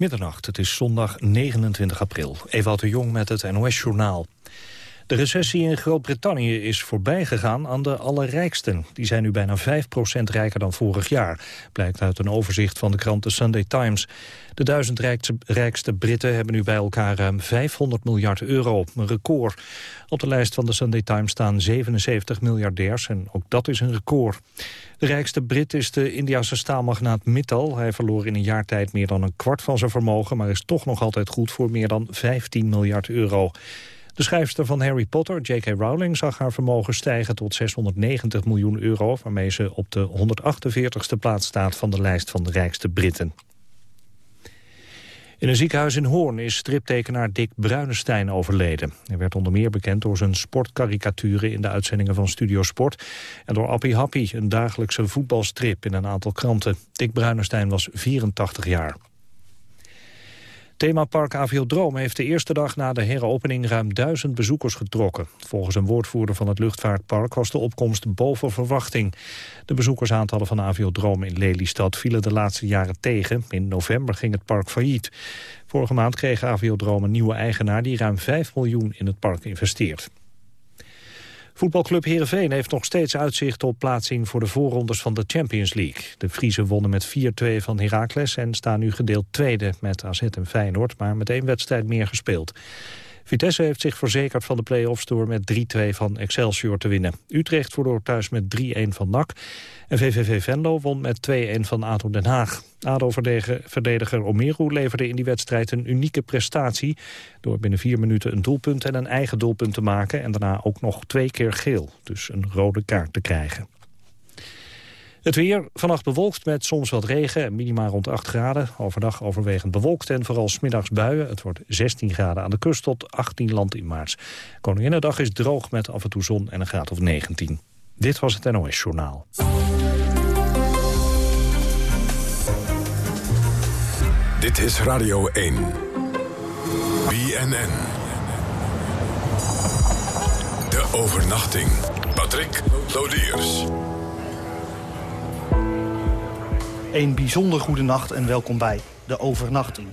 Middernacht, het is zondag 29 april. Ewout de Jong met het NOS-journaal. De recessie in Groot-Brittannië is voorbijgegaan aan de allerrijksten. Die zijn nu bijna 5% rijker dan vorig jaar, blijkt uit een overzicht van de krant The Sunday Times. De duizend rijkste, Britten hebben nu bij elkaar ruim 500 miljard euro, een record. Op de lijst van de Sunday Times staan 77 miljardairs en ook dat is een record. De rijkste Brit is de Indiase staalmagnaat Mittal. Hij verloor in een jaar tijd meer dan een kwart van zijn vermogen... maar is toch nog altijd goed voor meer dan 15 miljard euro. De schrijfster van Harry Potter, J.K. Rowling, zag haar vermogen stijgen tot 690 miljoen euro... waarmee ze op de 148ste plaats staat van de lijst van de rijkste Britten. In een ziekenhuis in Hoorn is striptekenaar Dick Bruinestein overleden. Hij werd onder meer bekend door zijn sportkarikaturen in de uitzendingen van Studio Sport... en door Appie Happy, een dagelijkse voetbalstrip in een aantal kranten. Dick Bruinestein was 84 jaar. Themapark Aviodroom heeft de eerste dag na de heropening ruim duizend bezoekers getrokken. Volgens een woordvoerder van het luchtvaartpark was de opkomst boven verwachting. De bezoekersaantallen van Aviodroom in Lelystad vielen de laatste jaren tegen. In november ging het park failliet. Vorige maand kreeg Aviodroom een nieuwe eigenaar die ruim 5 miljoen in het park investeert. Voetbalclub Heerenveen heeft nog steeds uitzicht op plaatsing voor de voorrondes van de Champions League. De Friese wonnen met 4-2 van Heracles en staan nu gedeeld tweede met AZ en Feyenoord, maar met één wedstrijd meer gespeeld. Vitesse heeft zich verzekerd van de play-offs door met 3-2 van Excelsior te winnen. Utrecht verloor thuis met 3-1 van NAC. En VVV Venlo won met 2-1 van ADO Den Haag. ADO-verdediger Omeru leverde in die wedstrijd een unieke prestatie... door binnen vier minuten een doelpunt en een eigen doelpunt te maken... en daarna ook nog twee keer geel, dus een rode kaart te krijgen. Het weer, vannacht bewolkt met soms wat regen, minimaal rond 8 graden. Overdag overwegend bewolkt en vooral smiddags buien. Het wordt 16 graden aan de kust tot 18 land in maart. Koninginnedag is droog met af en toe zon en een graad of 19. Dit was het NOS Journaal. Dit is Radio 1. BNN. De overnachting. Patrick Lodiers. Een bijzonder goede nacht en welkom bij De Overnachting.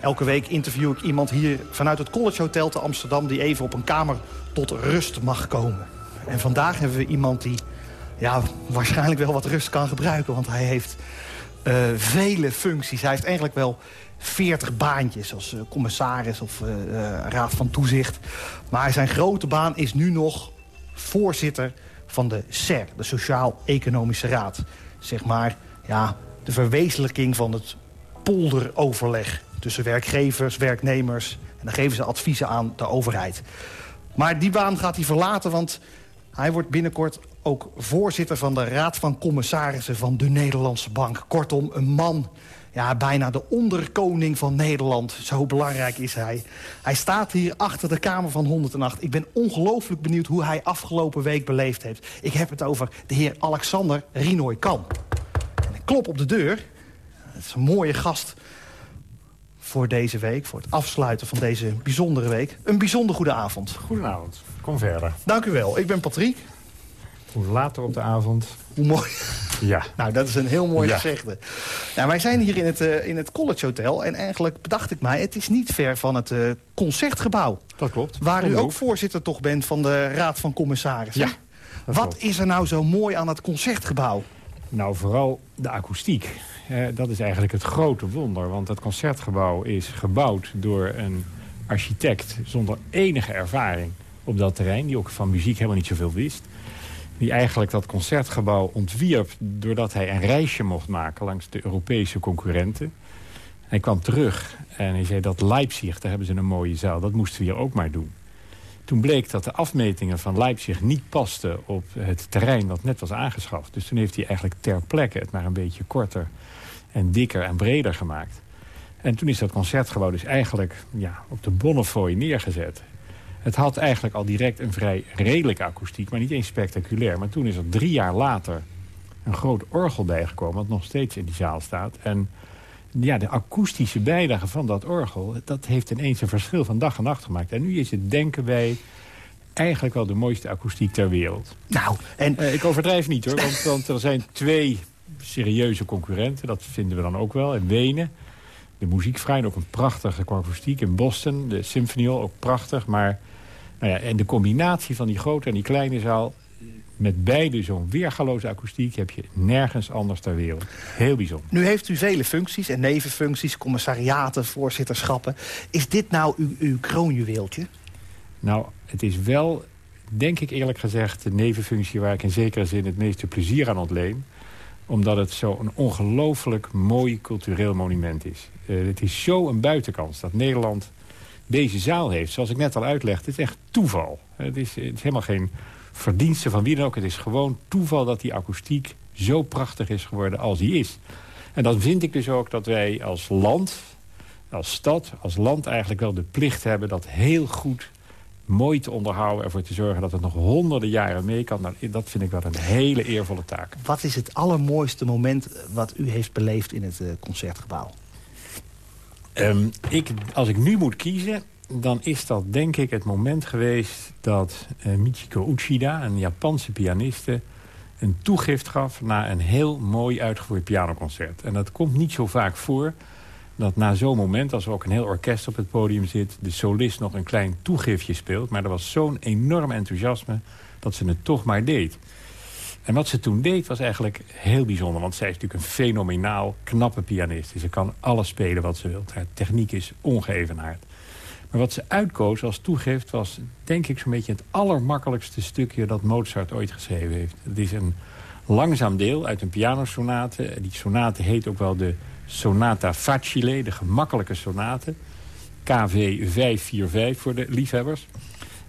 Elke week interview ik iemand hier vanuit het College Hotel te Amsterdam... die even op een kamer tot rust mag komen. En vandaag hebben we iemand die ja, waarschijnlijk wel wat rust kan gebruiken... want hij heeft uh, vele functies. Hij heeft eigenlijk wel 40 baantjes als uh, commissaris of uh, raad van toezicht. Maar zijn grote baan is nu nog voorzitter van de SER, de Sociaal-Economische Raad. Zeg maar ja, de verwezenlijking van het polderoverleg tussen werkgevers, werknemers. En dan geven ze adviezen aan de overheid. Maar die baan gaat hij verlaten, want hij wordt binnenkort ook voorzitter van de Raad van Commissarissen van de Nederlandse Bank. Kortom, een man, ja, bijna de onderkoning van Nederland. Zo belangrijk is hij. Hij staat hier achter de Kamer van 108. Ik ben ongelooflijk benieuwd hoe hij afgelopen week beleefd heeft. Ik heb het over de heer Alexander Rinoy Kan klop op de deur. Het is een mooie gast voor deze week, voor het afsluiten van deze bijzondere week. Een bijzonder goede avond. Goedenavond, kom verder. Dank u wel, ik ben Patrick. Hoe later op de avond... Hoe mooi. Ja. nou, dat is een heel mooi gezegde. Nou, wij zijn hier in het, uh, in het College Hotel. En eigenlijk bedacht ik mij, het is niet ver van het uh, Concertgebouw. Dat klopt. Waar u ook voorzitter toch bent van de Raad van Commissarissen. Ja. Wat is er nou zo mooi aan het Concertgebouw? Nou, vooral de akoestiek. Eh, dat is eigenlijk het grote wonder. Want het concertgebouw is gebouwd door een architect... zonder enige ervaring op dat terrein. Die ook van muziek helemaal niet zoveel wist. Die eigenlijk dat concertgebouw ontwierp... doordat hij een reisje mocht maken langs de Europese concurrenten. Hij kwam terug en hij zei dat Leipzig, daar hebben ze een mooie zaal. Dat moesten we hier ook maar doen. Toen bleek dat de afmetingen van Leipzig niet pasten op het terrein dat net was aangeschaft. Dus toen heeft hij eigenlijk ter plekke het maar een beetje korter en dikker en breder gemaakt. En toen is dat concertgebouw dus eigenlijk ja, op de Bonnefoy neergezet. Het had eigenlijk al direct een vrij redelijke akoestiek, maar niet eens spectaculair. Maar toen is er drie jaar later een groot orgel bijgekomen... wat nog steeds in die zaal staat. En ja, de akoestische bijdrage van dat orgel... dat heeft ineens een verschil van dag en nacht gemaakt. En nu is het, denken wij, eigenlijk wel de mooiste akoestiek ter wereld. Nou, en... Uh, ik overdrijf niet, hoor. Want, want, er zijn twee serieuze concurrenten. Dat vinden we dan ook wel. In Wenen. de muziekvrij. Ook een prachtige akoestiek in Boston. De Symphony Hall, ook prachtig. Maar, nou ja, en de combinatie van die grote en die kleine zaal... met beide zo'n weergaloze akoestiek... heb je nergens anders ter wereld. Heel bijzonder. Nu heeft u vele functies en nevenfuncties, commissariaten, voorzitterschappen. Is dit nou uw, uw kroonjuweeltje? Nou, het is wel, denk ik eerlijk gezegd... de nevenfunctie waar ik in zekere zin het meeste plezier aan ontleen omdat het zo'n ongelooflijk mooi cultureel monument is. Uh, het is zo een buitenkans dat Nederland deze zaal heeft. Zoals ik net al uitlegde, is echt toeval. Het is, het is helemaal geen verdienste van wie dan ook. Het is gewoon toeval dat die akoestiek zo prachtig is geworden als die is. En dan vind ik dus ook dat wij als land, als stad, als land eigenlijk wel de plicht hebben... dat heel goed mooi te onderhouden... ervoor te zorgen dat het nog honderden jaren mee kan. Nou, dat vind ik wel een hele eervolle taak. Wat is het allermooiste moment wat u heeft beleefd in het uh, Concertgebouw? Um, ik, als ik nu moet kiezen, dan is dat denk ik het moment geweest... dat uh, Michiko Uchida, een Japanse pianiste... een toegift gaf na een heel mooi uitgevoerd pianoconcert. En dat komt niet zo vaak voor dat na zo'n moment, als er ook een heel orkest op het podium zit... de solist nog een klein toegiftje speelt. Maar er was zo'n enorm enthousiasme dat ze het toch maar deed. En wat ze toen deed was eigenlijk heel bijzonder. Want zij is natuurlijk een fenomenaal knappe pianist. Ze kan alles spelen wat ze wil. Haar techniek is ongeëvenaard. Maar wat ze uitkoos als toegift was denk ik zo'n beetje het allermakkelijkste stukje dat Mozart ooit geschreven heeft. Het is een langzaam deel uit een pianosonate. Die sonate heet ook wel de Sonata Facile, de gemakkelijke sonate. KV 545 voor de liefhebbers.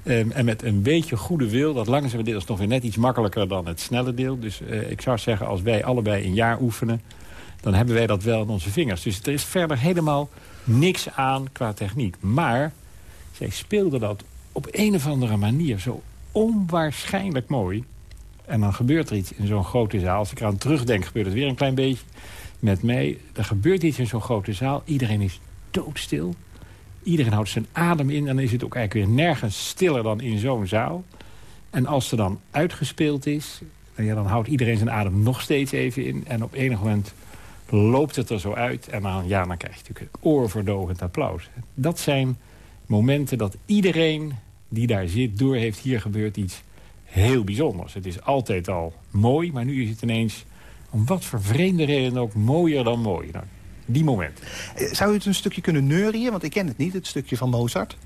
Um, en met een beetje goede wil, dat langzame deel is nog weer net iets makkelijker dan het snelle deel. Dus uh, ik zou zeggen, als wij allebei een jaar oefenen, dan hebben wij dat wel in onze vingers. Dus er is verder helemaal niks aan qua techniek. Maar zij speelde dat op een of andere manier zo onwaarschijnlijk mooi. En dan gebeurt er iets in zo'n grote zaal. Als ik eraan terugdenk, gebeurt het weer een klein beetje met mij. Er gebeurt iets in zo'n grote zaal. Iedereen is doodstil. Iedereen houdt zijn adem in. En dan is het ook eigenlijk weer nergens stiller dan in zo'n zaal. En als er dan uitgespeeld is... Ja, dan houdt iedereen zijn adem nog steeds even in. En op enig moment loopt het er zo uit. En dan, ja, dan krijg je natuurlijk een oorverdovend applaus. Dat zijn momenten dat iedereen die daar zit door heeft... hier gebeurt iets heel bijzonders. Het is altijd al mooi, maar nu is het ineens om wat voor vreemde reden ook mooier dan mooi. Nou, die moment. Eh, zou u het een stukje kunnen neurien? Want ik ken het niet, het stukje van Mozart.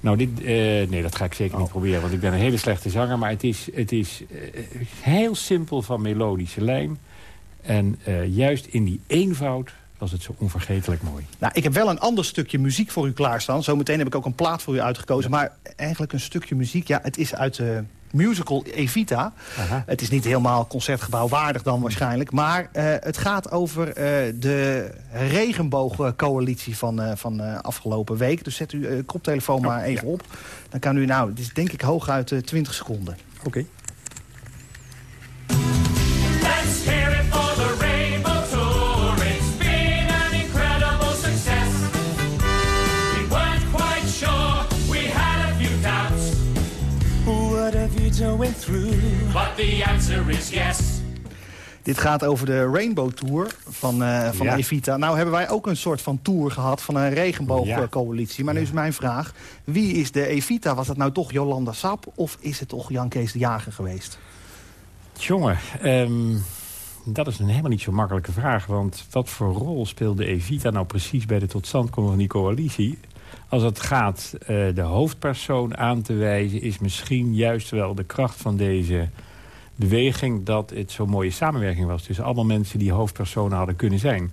Nou, dit, uh, nee, dat ga ik zeker niet oh. proberen. Want ik ben een hele slechte zanger. Maar het is, het is uh, heel simpel van melodische lijn. En uh, juist in die eenvoud was het zo onvergetelijk mooi. Nou, ik heb wel een ander stukje muziek voor u klaarstaan. Zometeen heb ik ook een plaat voor u uitgekozen. Ja. Maar eigenlijk een stukje muziek, ja, het is uit musical Evita. Aha. Het is niet helemaal concertgebouwwaardig dan waarschijnlijk. Maar uh, het gaat over uh, de regenboogcoalitie van, uh, van afgelopen week. Dus zet uw koptelefoon oh, maar even op. Dan kan u, nou, het is denk ik hooguit 20 seconden. Oké. Okay. Through. But the answer is yes. Dit gaat over de Rainbow Tour van, uh, van ja. Evita. Nou hebben wij ook een soort van tour gehad van een regenboogcoalitie. Ja. Maar nu is mijn vraag, wie is de Evita? Was dat nou toch Jolanda Sap of is het toch Jan Kees de Jager geweest? Jongen, um, dat is een helemaal niet zo makkelijke vraag. Want wat voor rol speelde Evita nou precies bij de totstandkoming van die coalitie? Als het gaat uh, de hoofdpersoon aan te wijzen... is misschien juist wel de kracht van deze beweging... dat het zo'n mooie samenwerking was tussen allemaal mensen... die hoofdpersonen hadden kunnen zijn.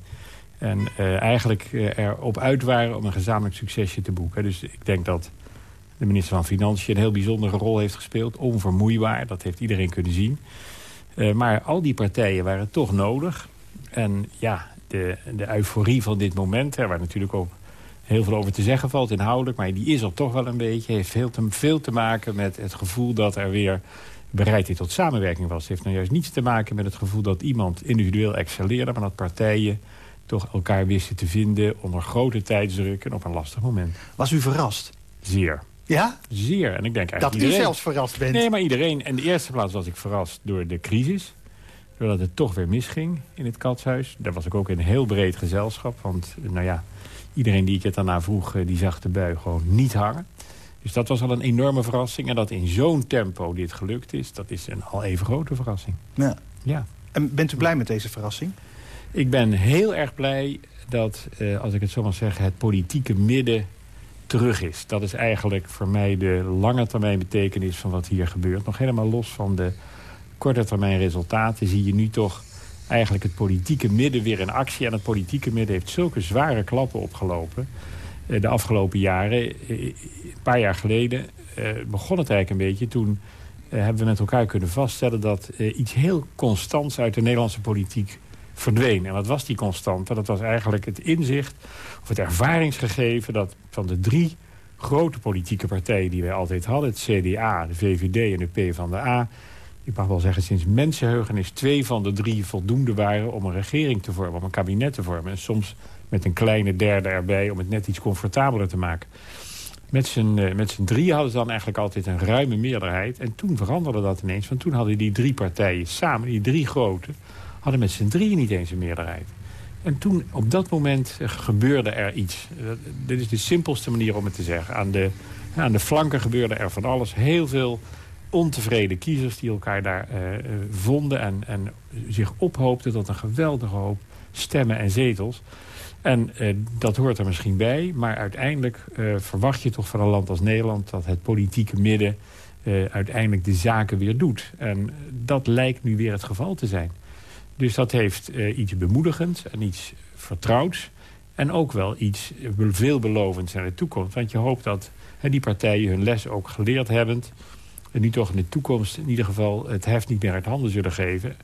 En uh, eigenlijk uh, erop uit waren om een gezamenlijk succesje te boeken. Dus ik denk dat de minister van Financiën een heel bijzondere rol heeft gespeeld. Onvermoeibaar, dat heeft iedereen kunnen zien. Maar al die partijen waren toch nodig. En ja, de, de euforie van dit moment... Hè, waar natuurlijk ook heel veel over te zeggen valt inhoudelijk. Maar die is er toch wel een beetje. Heeft veel te, veel te maken met het gevoel dat er weer bereidheid tot samenwerking was. Het heeft nou juist niets te maken met het gevoel dat iemand individueel excelleerde... maar dat partijen toch elkaar wisten te vinden onder grote tijdsdruk en op een lastig moment. Was u verrast? Zeer. Ja? Zeer. En ik denk eigenlijk dat iedereen... u zelfs verrast bent? Nee, maar iedereen. En de eerste plaats was ik verrast door de crisis. Doordat het toch weer misging in het katshuis. Daar was ik ook in een heel breed gezelschap. Want nou ja, iedereen die ik het daarna vroeg, die zag de bui gewoon niet hangen. Dus dat was al een enorme verrassing. En dat in zo'n tempo dit gelukt is, dat is een al even grote verrassing. Ja. ja. En bent u blij met deze verrassing? Ik ben heel erg blij dat, eh, als ik het zo mag zeggen... het politieke midden terug is. Dat is eigenlijk voor mij de lange termijn betekenis van wat hier gebeurt. Nog helemaal los van de korte termijn resultaten... zie je nu toch eigenlijk het politieke midden weer in actie. En het politieke midden heeft zulke zware klappen opgelopen... Eh, de afgelopen jaren. Eh, een paar jaar geleden eh, begon het eigenlijk een beetje. Toen hebben we met elkaar kunnen vaststellen... dat iets heel constants uit de Nederlandse politiek verdween. En wat was die constante? Dat was eigenlijk het inzicht of het ervaringsgegeven... dat van de drie grote politieke partijen die wij altijd hadden... het CDA, de VVD en de PvdA... ik mag wel zeggen sinds mensenheugenis... twee van de drie voldoende waren om een regering te vormen... om een kabinet te vormen. En soms met een kleine derde erbij om het net iets comfortabeler te maken. Met z'n uh, met drie hadden ze dan eigenlijk altijd een ruime meerderheid. En toen veranderde dat ineens. Want toen hadden die drie partijen samen, die drie grote... hadden met z'n drieën niet eens een meerderheid. En toen, op dat moment, uh, gebeurde er iets. Uh, dit is de simpelste manier om het te zeggen. Aan de, aan de flanken gebeurde er van alles. Heel veel ontevreden kiezers die elkaar daar vonden... En, en zich ophoopten tot een geweldige hoop stemmen en zetels. En eh, dat hoort er misschien bij. Maar uiteindelijk eh, verwacht je toch van een land als Nederland... dat het politieke midden eh, uiteindelijk de zaken weer doet. En dat lijkt nu weer het geval te zijn. Dus dat heeft eh, iets bemoedigends en iets vertrouwds. En ook wel iets veelbelovends naar de toekomst. Want je hoopt dat die partijen hun les ook geleerd hebben... en nu toch in de toekomst in ieder geval het heft niet meer uit handen zullen geven.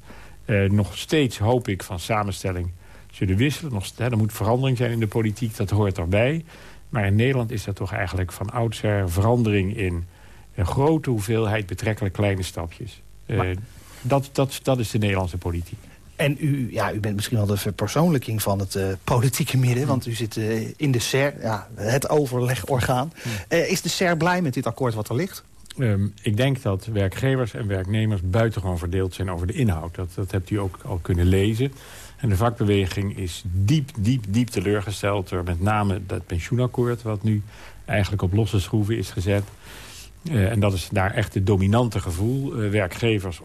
Eh, nog steeds hoop ik van samenstelling zullen wisselen. Nog, hè, er moet verandering zijn in de politiek, dat hoort erbij. Maar in Nederland is dat toch eigenlijk van oudsher verandering in een grote hoeveelheid betrekkelijk kleine stapjes. Uh, dat, dat, dat is de Nederlandse politiek. En u, ja, u bent misschien wel de verpersoonlijking van het uh, politieke midden... want u zit uh, in de SER, ja, het overlegorgaan. is de SER blij met dit akkoord wat er ligt? Um, ik denk dat werkgevers en werknemers buitengewoon verdeeld zijn over de inhoud. Dat, dat hebt u ook al kunnen lezen. En de vakbeweging is diep, diep, diep teleurgesteld... door met name dat pensioenakkoord... wat nu eigenlijk op losse schroeven is gezet. Uh, en dat is daar echt het dominante gevoel. Uh, werkgevers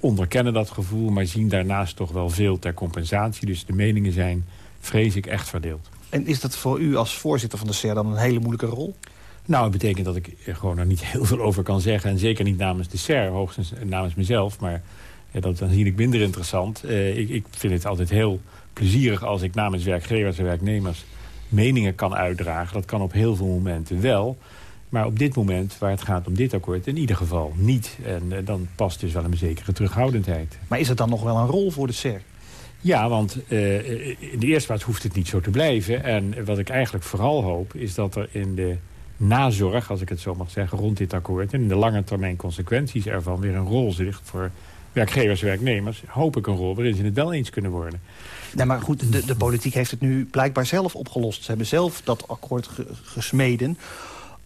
onderkennen dat gevoel... maar zien daarnaast toch wel veel ter compensatie. Dus de meningen zijn, vrees ik, echt verdeeld. En is dat voor u als voorzitter van de SER dan een hele moeilijke rol? Nou, het betekent dat ik gewoon er niet heel veel over kan zeggen. En zeker niet namens de SER, hoogstens namens mezelf. Maar ja, dat dan zie ik minder interessant. Uh, ik, ik, vind het altijd heel plezierig als ik namens werkgevers en werknemers meningen kan uitdragen. Dat kan op heel veel momenten wel. Maar op dit moment, waar het gaat om dit akkoord, in ieder geval niet. En uh, dan past dus wel een zekere terughoudendheid. Maar is het dan nog wel een rol voor de SER? Ja, want uh, in de eerste plaats hoeft het niet zo te blijven. En wat ik eigenlijk vooral hoop, is dat er in de nazorg, als ik het zo mag zeggen, rond dit akkoord... en in de lange termijn consequenties ervan weer een rol zit voor werkgevers werknemers... hoop ik een rol waarin ze het wel eens kunnen worden. Nee, maar goed, de, de politiek heeft het nu blijkbaar zelf opgelost. Ze hebben zelf dat akkoord gesmeden.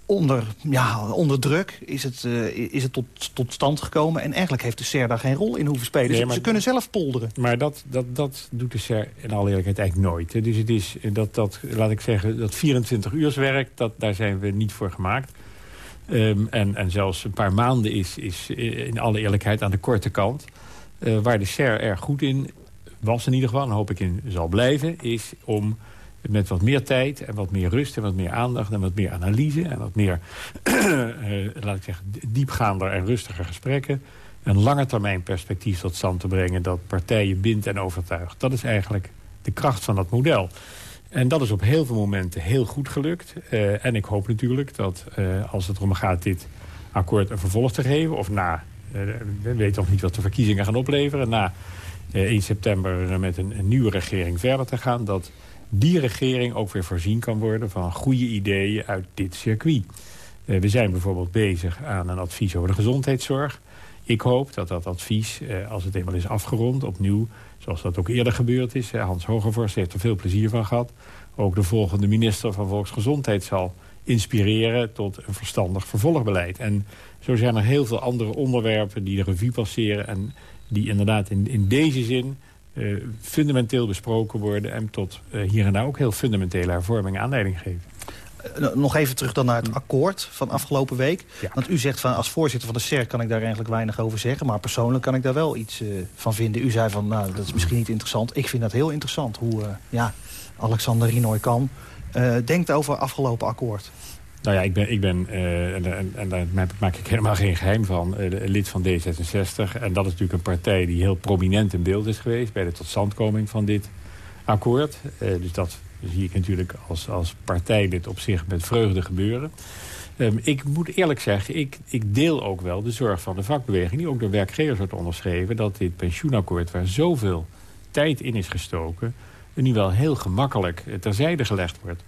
Onder, ja, onder druk is het, uh, is het tot, tot stand gekomen. En eigenlijk heeft de SER daar geen rol in hoeven spelen. Nee, maar, ze, kunnen zelf polderen. Maar dat, dat, dat doet de SER in alle eerlijkheid eigenlijk nooit. Dus het is dat, dat, laat ik zeggen, dat 24 uurswerk, dat, daar zijn we niet voor gemaakt. Um, en, en zelfs een paar maanden is, is in alle eerlijkheid aan de korte kant. Uh, waar de SER erg goed in was in ieder geval, en hoop ik in zal blijven... is om met wat meer tijd en wat meer rust en wat meer aandacht... en wat meer analyse en wat meer, uh, laat ik zeggen, diepgaander en rustiger gesprekken... een lange termijn perspectief tot stand te brengen... dat partijen bindt en overtuigt. Dat is eigenlijk de kracht van dat model. En dat is op heel veel momenten heel goed gelukt. Uh, en ik hoop natuurlijk dat uh, als het erom gaat dit akkoord een vervolg te geven... of na, we weten nog niet wat de verkiezingen gaan opleveren... na 1 september met een, nieuwe regering verder te gaan... dat die regering ook weer voorzien kan worden van goede ideeën uit dit circuit. we zijn bijvoorbeeld bezig aan een advies over de gezondheidszorg. Ik hoop dat dat advies, als het eenmaal is afgerond, opnieuw Zoals dat ook eerder gebeurd is. Hans Hogevorst heeft er veel plezier van gehad. Ook de volgende minister van Volksgezondheid zal inspireren tot een verstandig vervolgbeleid. En zo zijn er heel veel andere onderwerpen die de revue passeren. En die inderdaad in, in deze zin fundamenteel besproken worden... en tot hier en daar ook heel fundamentele hervormingen aanleiding geven. Eh, nog even terug dan naar het akkoord van afgelopen week. Want u zegt van als voorzitter van de SER kan ik daar eigenlijk weinig over zeggen. Maar persoonlijk kan ik daar wel iets uh, van vinden. U zei van nou dat is misschien niet interessant. Ik vind dat heel interessant hoe ja, Alexander Rinoy kan. Denkt over afgelopen akkoord. Nou ja, ik ben, ik ben en, en, en, daar maak ik helemaal geen geheim van, lid van D66. En dat is natuurlijk een partij die heel prominent in beeld is geweest... bij de totstandkoming van dit akkoord. dus dat zie ik natuurlijk als, als partijlid op zich met vreugde gebeuren. Um, ik moet eerlijk zeggen, ik, ik deel ook wel de zorg van de vakbeweging... die ook door werkgevers wordt onderschreven... dat dit pensioenakkoord waar zoveel tijd in is gestoken... nu wel heel gemakkelijk terzijde gelegd wordt.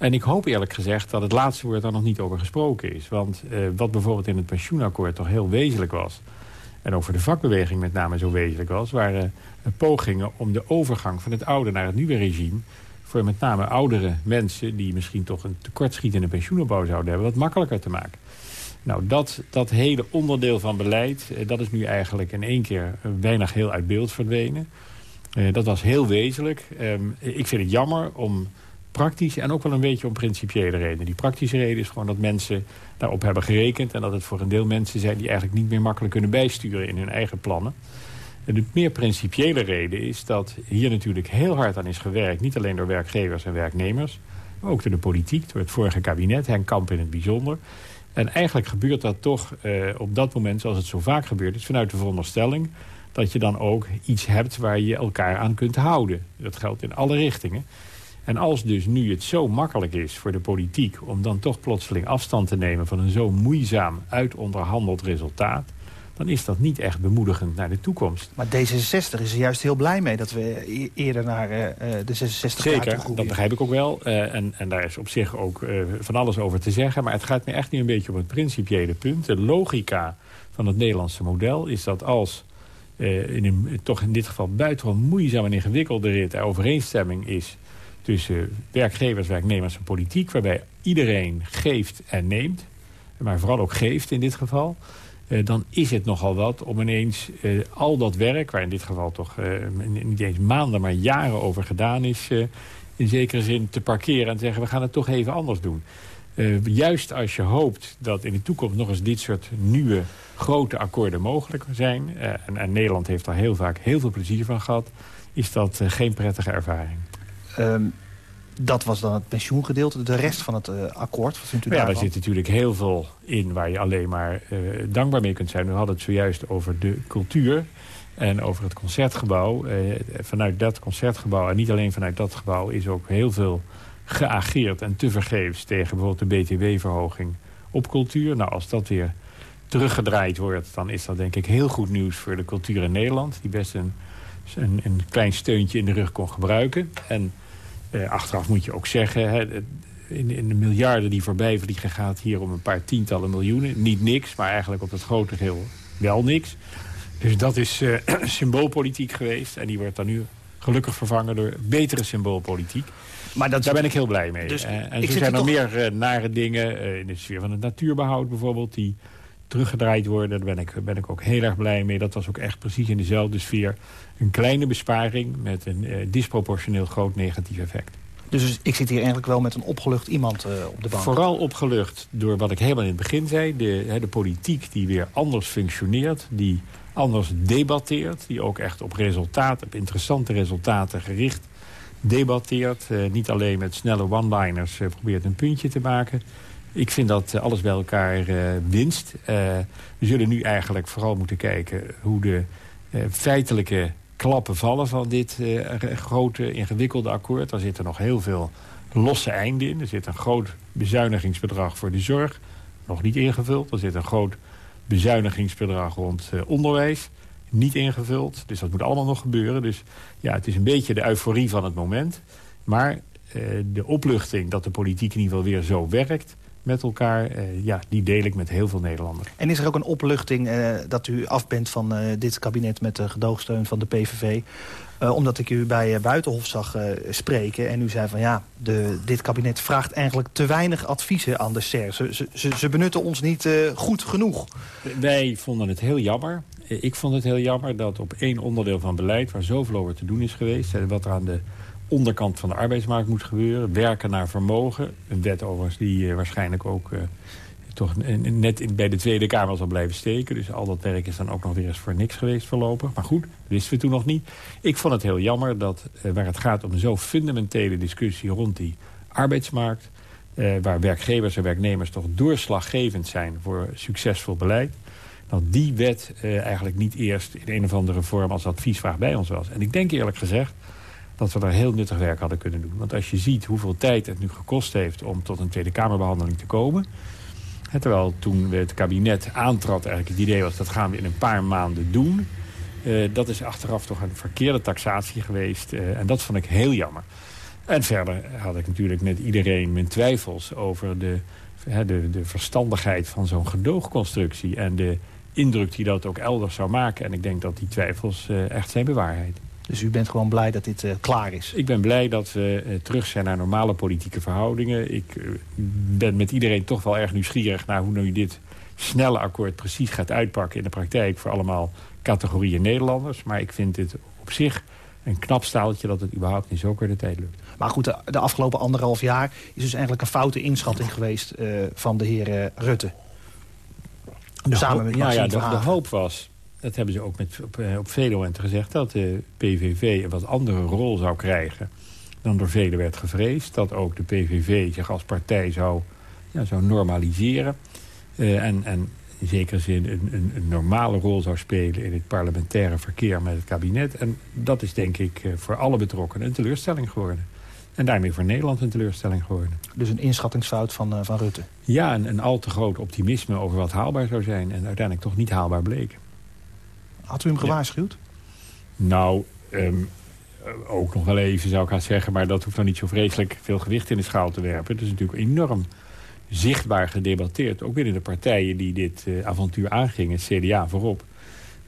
En ik hoop eerlijk gezegd dat het laatste woord daar nog niet over gesproken is. Want uh, wat bijvoorbeeld in het pensioenakkoord toch heel wezenlijk was... en voor de vakbeweging met name zo wezenlijk was... waren uh, pogingen om de overgang van het oude naar het nieuwe regime voor met name oudere mensen... die misschien toch een tekortschietende pensioenopbouw zouden hebben... wat makkelijker te maken. Nou, dat, dat hele onderdeel van beleid... Eh, dat is nu eigenlijk in één keer weinig heel uit beeld verdwenen. Eh, dat was heel wezenlijk. Ehm, ik vind het jammer om praktische en ook wel een beetje om principiële redenen. Die praktische reden is gewoon dat mensen daarop hebben gerekend... en dat het voor een deel mensen zijn die eigenlijk niet meer makkelijk kunnen bijsturen in hun eigen plannen. En de meer principiële reden is dat hier natuurlijk heel hard aan is gewerkt. Niet alleen door werkgevers en werknemers. Maar ook door de politiek, door het vorige kabinet. Henk Kamp in het bijzonder. En eigenlijk gebeurt dat toch eh, op dat moment, zoals het zo vaak gebeurt... is vanuit de veronderstelling dat je dan ook iets hebt waar je elkaar aan kunt houden. Dat geldt in alle richtingen. En als dus nu het zo makkelijk is voor de politiek... om dan toch plotseling afstand te nemen van een zo moeizaam uitonderhandeld resultaat dan is dat niet echt bemoedigend naar de toekomst. Maar D66 is er juist heel blij mee dat we e-, eerder naar uh, de 66 Zeker, dat begrijp ik ook wel. Uh, en, en daar is op zich ook uh, van alles over te zeggen. Maar het gaat me echt nu een beetje om het principiële punt. De logica van het Nederlandse model is dat als... in een, toch in dit geval buitengewoon moeizaam en ingewikkelde rit... er overeenstemming is tussen werkgevers, werknemers en politiek... waarbij iedereen geeft en neemt, maar vooral ook geeft in dit geval... Eh, dan is het nogal wat om ineens uh, al dat werk... waar in dit geval toch uh, niet eens maanden, maar jaren over gedaan is... in zekere zin te parkeren en te zeggen... we gaan het toch even anders doen. juist als je hoopt dat in de toekomst nog eens dit soort nieuwe grote akkoorden mogelijk zijn... En, en, Nederland heeft daar heel vaak heel veel plezier van gehad... is dat geen prettige ervaring. Um dat was dan het pensioengedeelte. De rest van het uh, akkoord, wat vindt u ja, daarvan? Ja, daar zit natuurlijk heel veel in waar je alleen maar uh, dankbaar mee kunt zijn. We hadden het zojuist over de cultuur en over het concertgebouw. Uh, vanuit dat concertgebouw, en niet alleen vanuit dat gebouw... is ook heel veel geageerd en tevergeefs tegen bijvoorbeeld de btw-verhoging op cultuur. Nou, als dat weer teruggedraaid wordt, dan is dat denk ik heel goed nieuws voor de cultuur in Nederland. Die best een, een, een klein steuntje in de rug kon gebruiken. En uh, achteraf moet je ook zeggen... Hè, in, in, de miljarden die voorbij vliegen gaat hier om een paar tientallen miljoenen. Niet niks, maar eigenlijk op het grote geheel wel niks. Dus dat is uh, symboolpolitiek geweest. En die wordt dan nu gelukkig vervangen door betere symboolpolitiek. Maar dat... Daar ben ik heel blij mee. Dus, en er zijn nog meer uh, nare dingen in de sfeer van het natuurbehoud bijvoorbeeld... die teruggedraaid worden. Daar ben ik, ben ik ook heel erg blij mee. Dat was ook echt precies in dezelfde sfeer. Een kleine besparing met een uh, disproportioneel groot negatief effect. Dus ik zit hier eigenlijk wel met een opgelucht iemand uh, op de bank. Vooral opgelucht door wat ik helemaal in het begin zei. De, de politiek die weer anders functioneert. Die anders debatteert. Die ook echt op resultaten, op interessante resultaten gericht debatteert. Uh, niet alleen met snelle one-liners probeert een puntje te maken. Ik vind dat eh, alles bij elkaar uh, winst. Uh, we zullen nu eigenlijk vooral moeten kijken hoe de feitelijke klappen vallen van dit grote ingewikkelde akkoord. Daar zitten nog heel veel losse einden in. Er zit een groot bezuinigingsbedrag voor de zorg, nog niet ingevuld. Er zit een groot bezuinigingsbedrag rond onderwijs, niet ingevuld. Dus dat moet allemaal nog gebeuren. Dus ja, het is een beetje de euforie van het moment. Maar de opluchting dat de politiek in ieder geval weer zo werkt met elkaar, uh, ja, die deel ik met heel veel Nederlanders. En is er ook een opluchting uh, dat u af bent van uh, dit kabinet met de gedoogsteun van de PVV? omdat ik u bij Buitenhof zag spreken en u zei van ja, de, dit kabinet vraagt eigenlijk te weinig adviezen aan de SER. Ze, ze, ze benutten ons niet goed genoeg. Wij vonden het heel jammer. ik vond het heel jammer dat op één onderdeel van beleid... waar zoveel over te doen is geweest... wat er aan de onderkant van de arbeidsmarkt moet gebeuren... werken naar vermogen. Een wet overigens die waarschijnlijk ook toch net bij de Tweede Kamer zal blijven steken. Dus al dat werk is dan ook nog weer eens voor niks geweest voorlopig. Maar goed, wisten we toen nog niet. Ik vond het heel jammer dat eh, waar het gaat om zo'n fundamentele discussie rond die arbeidsmarkt... Eh, waar werkgevers en werknemers toch doorslaggevend zijn voor succesvol beleid... dat die wet eh, eigenlijk niet eerst in een of andere vorm als adviesvraag bij ons was. En ik denk eerlijk gezegd dat we daar heel nuttig werk hadden kunnen doen. Want als je ziet hoeveel tijd het nu gekost heeft om tot een Tweede Kamerbehandeling te komen terwijl toen het kabinet aantrad, eigenlijk het idee was... dat gaan we in een paar maanden doen. Uh, dat is achteraf toch een verkeerde taxatie geweest. Uh, en dat vond ik heel jammer. En verder had ik natuurlijk met iedereen mijn twijfels... over de, de, de verstandigheid van zo'n gedoogconstructie... en de indruk die dat ook elders zou maken. En ik denk dat die twijfels uh, echt zijn bewaarheid. Dus u bent gewoon blij dat dit uh, klaar is? Ik ben blij dat we uh, terug zijn naar normale politieke verhoudingen. Ik uh, ben met iedereen toch wel erg nieuwsgierig naar hoe nu dit snelle akkoord precies gaat uitpakken in de praktijk voor allemaal categorieën Nederlanders. Maar ik vind dit op zich een knap staaltje dat het überhaupt niet zo korte tijd lukt. Maar goed, de, de afgelopen anderhalf jaar is dus eigenlijk een foute inschatting geweest van de heer Rutte. De Samen met ja, ja, de, de hoop was dat hebben ze ook met, op, eh, op vele momenten gezegd... dat de PVV een wat andere rol zou krijgen dan door velen werd gevreesd. Dat ook de PVV zich als partij zou, ja, zou normaliseren. Uh, en, en in zekere zin een, een, een, normale rol zou spelen... in het parlementaire verkeer met het kabinet. En dat is denk ik eh, voor alle betrokkenen een teleurstelling geworden. En daarmee voor Nederland een teleurstelling geworden. Dus een inschattingsfout van, uh, van Rutte? Ja, een, een al te groot optimisme over wat haalbaar zou zijn... en uiteindelijk toch niet haalbaar bleek. Had u hem gewaarschuwd? Nou, ehm, ook nog wel even zou ik gaan zeggen... maar dat hoeft dan niet zo vreselijk veel gewicht in de schaal te werpen. Het is natuurlijk enorm zichtbaar gedebatteerd. Ook binnen de partijen die dit uh, avontuur aangingen, CDA voorop.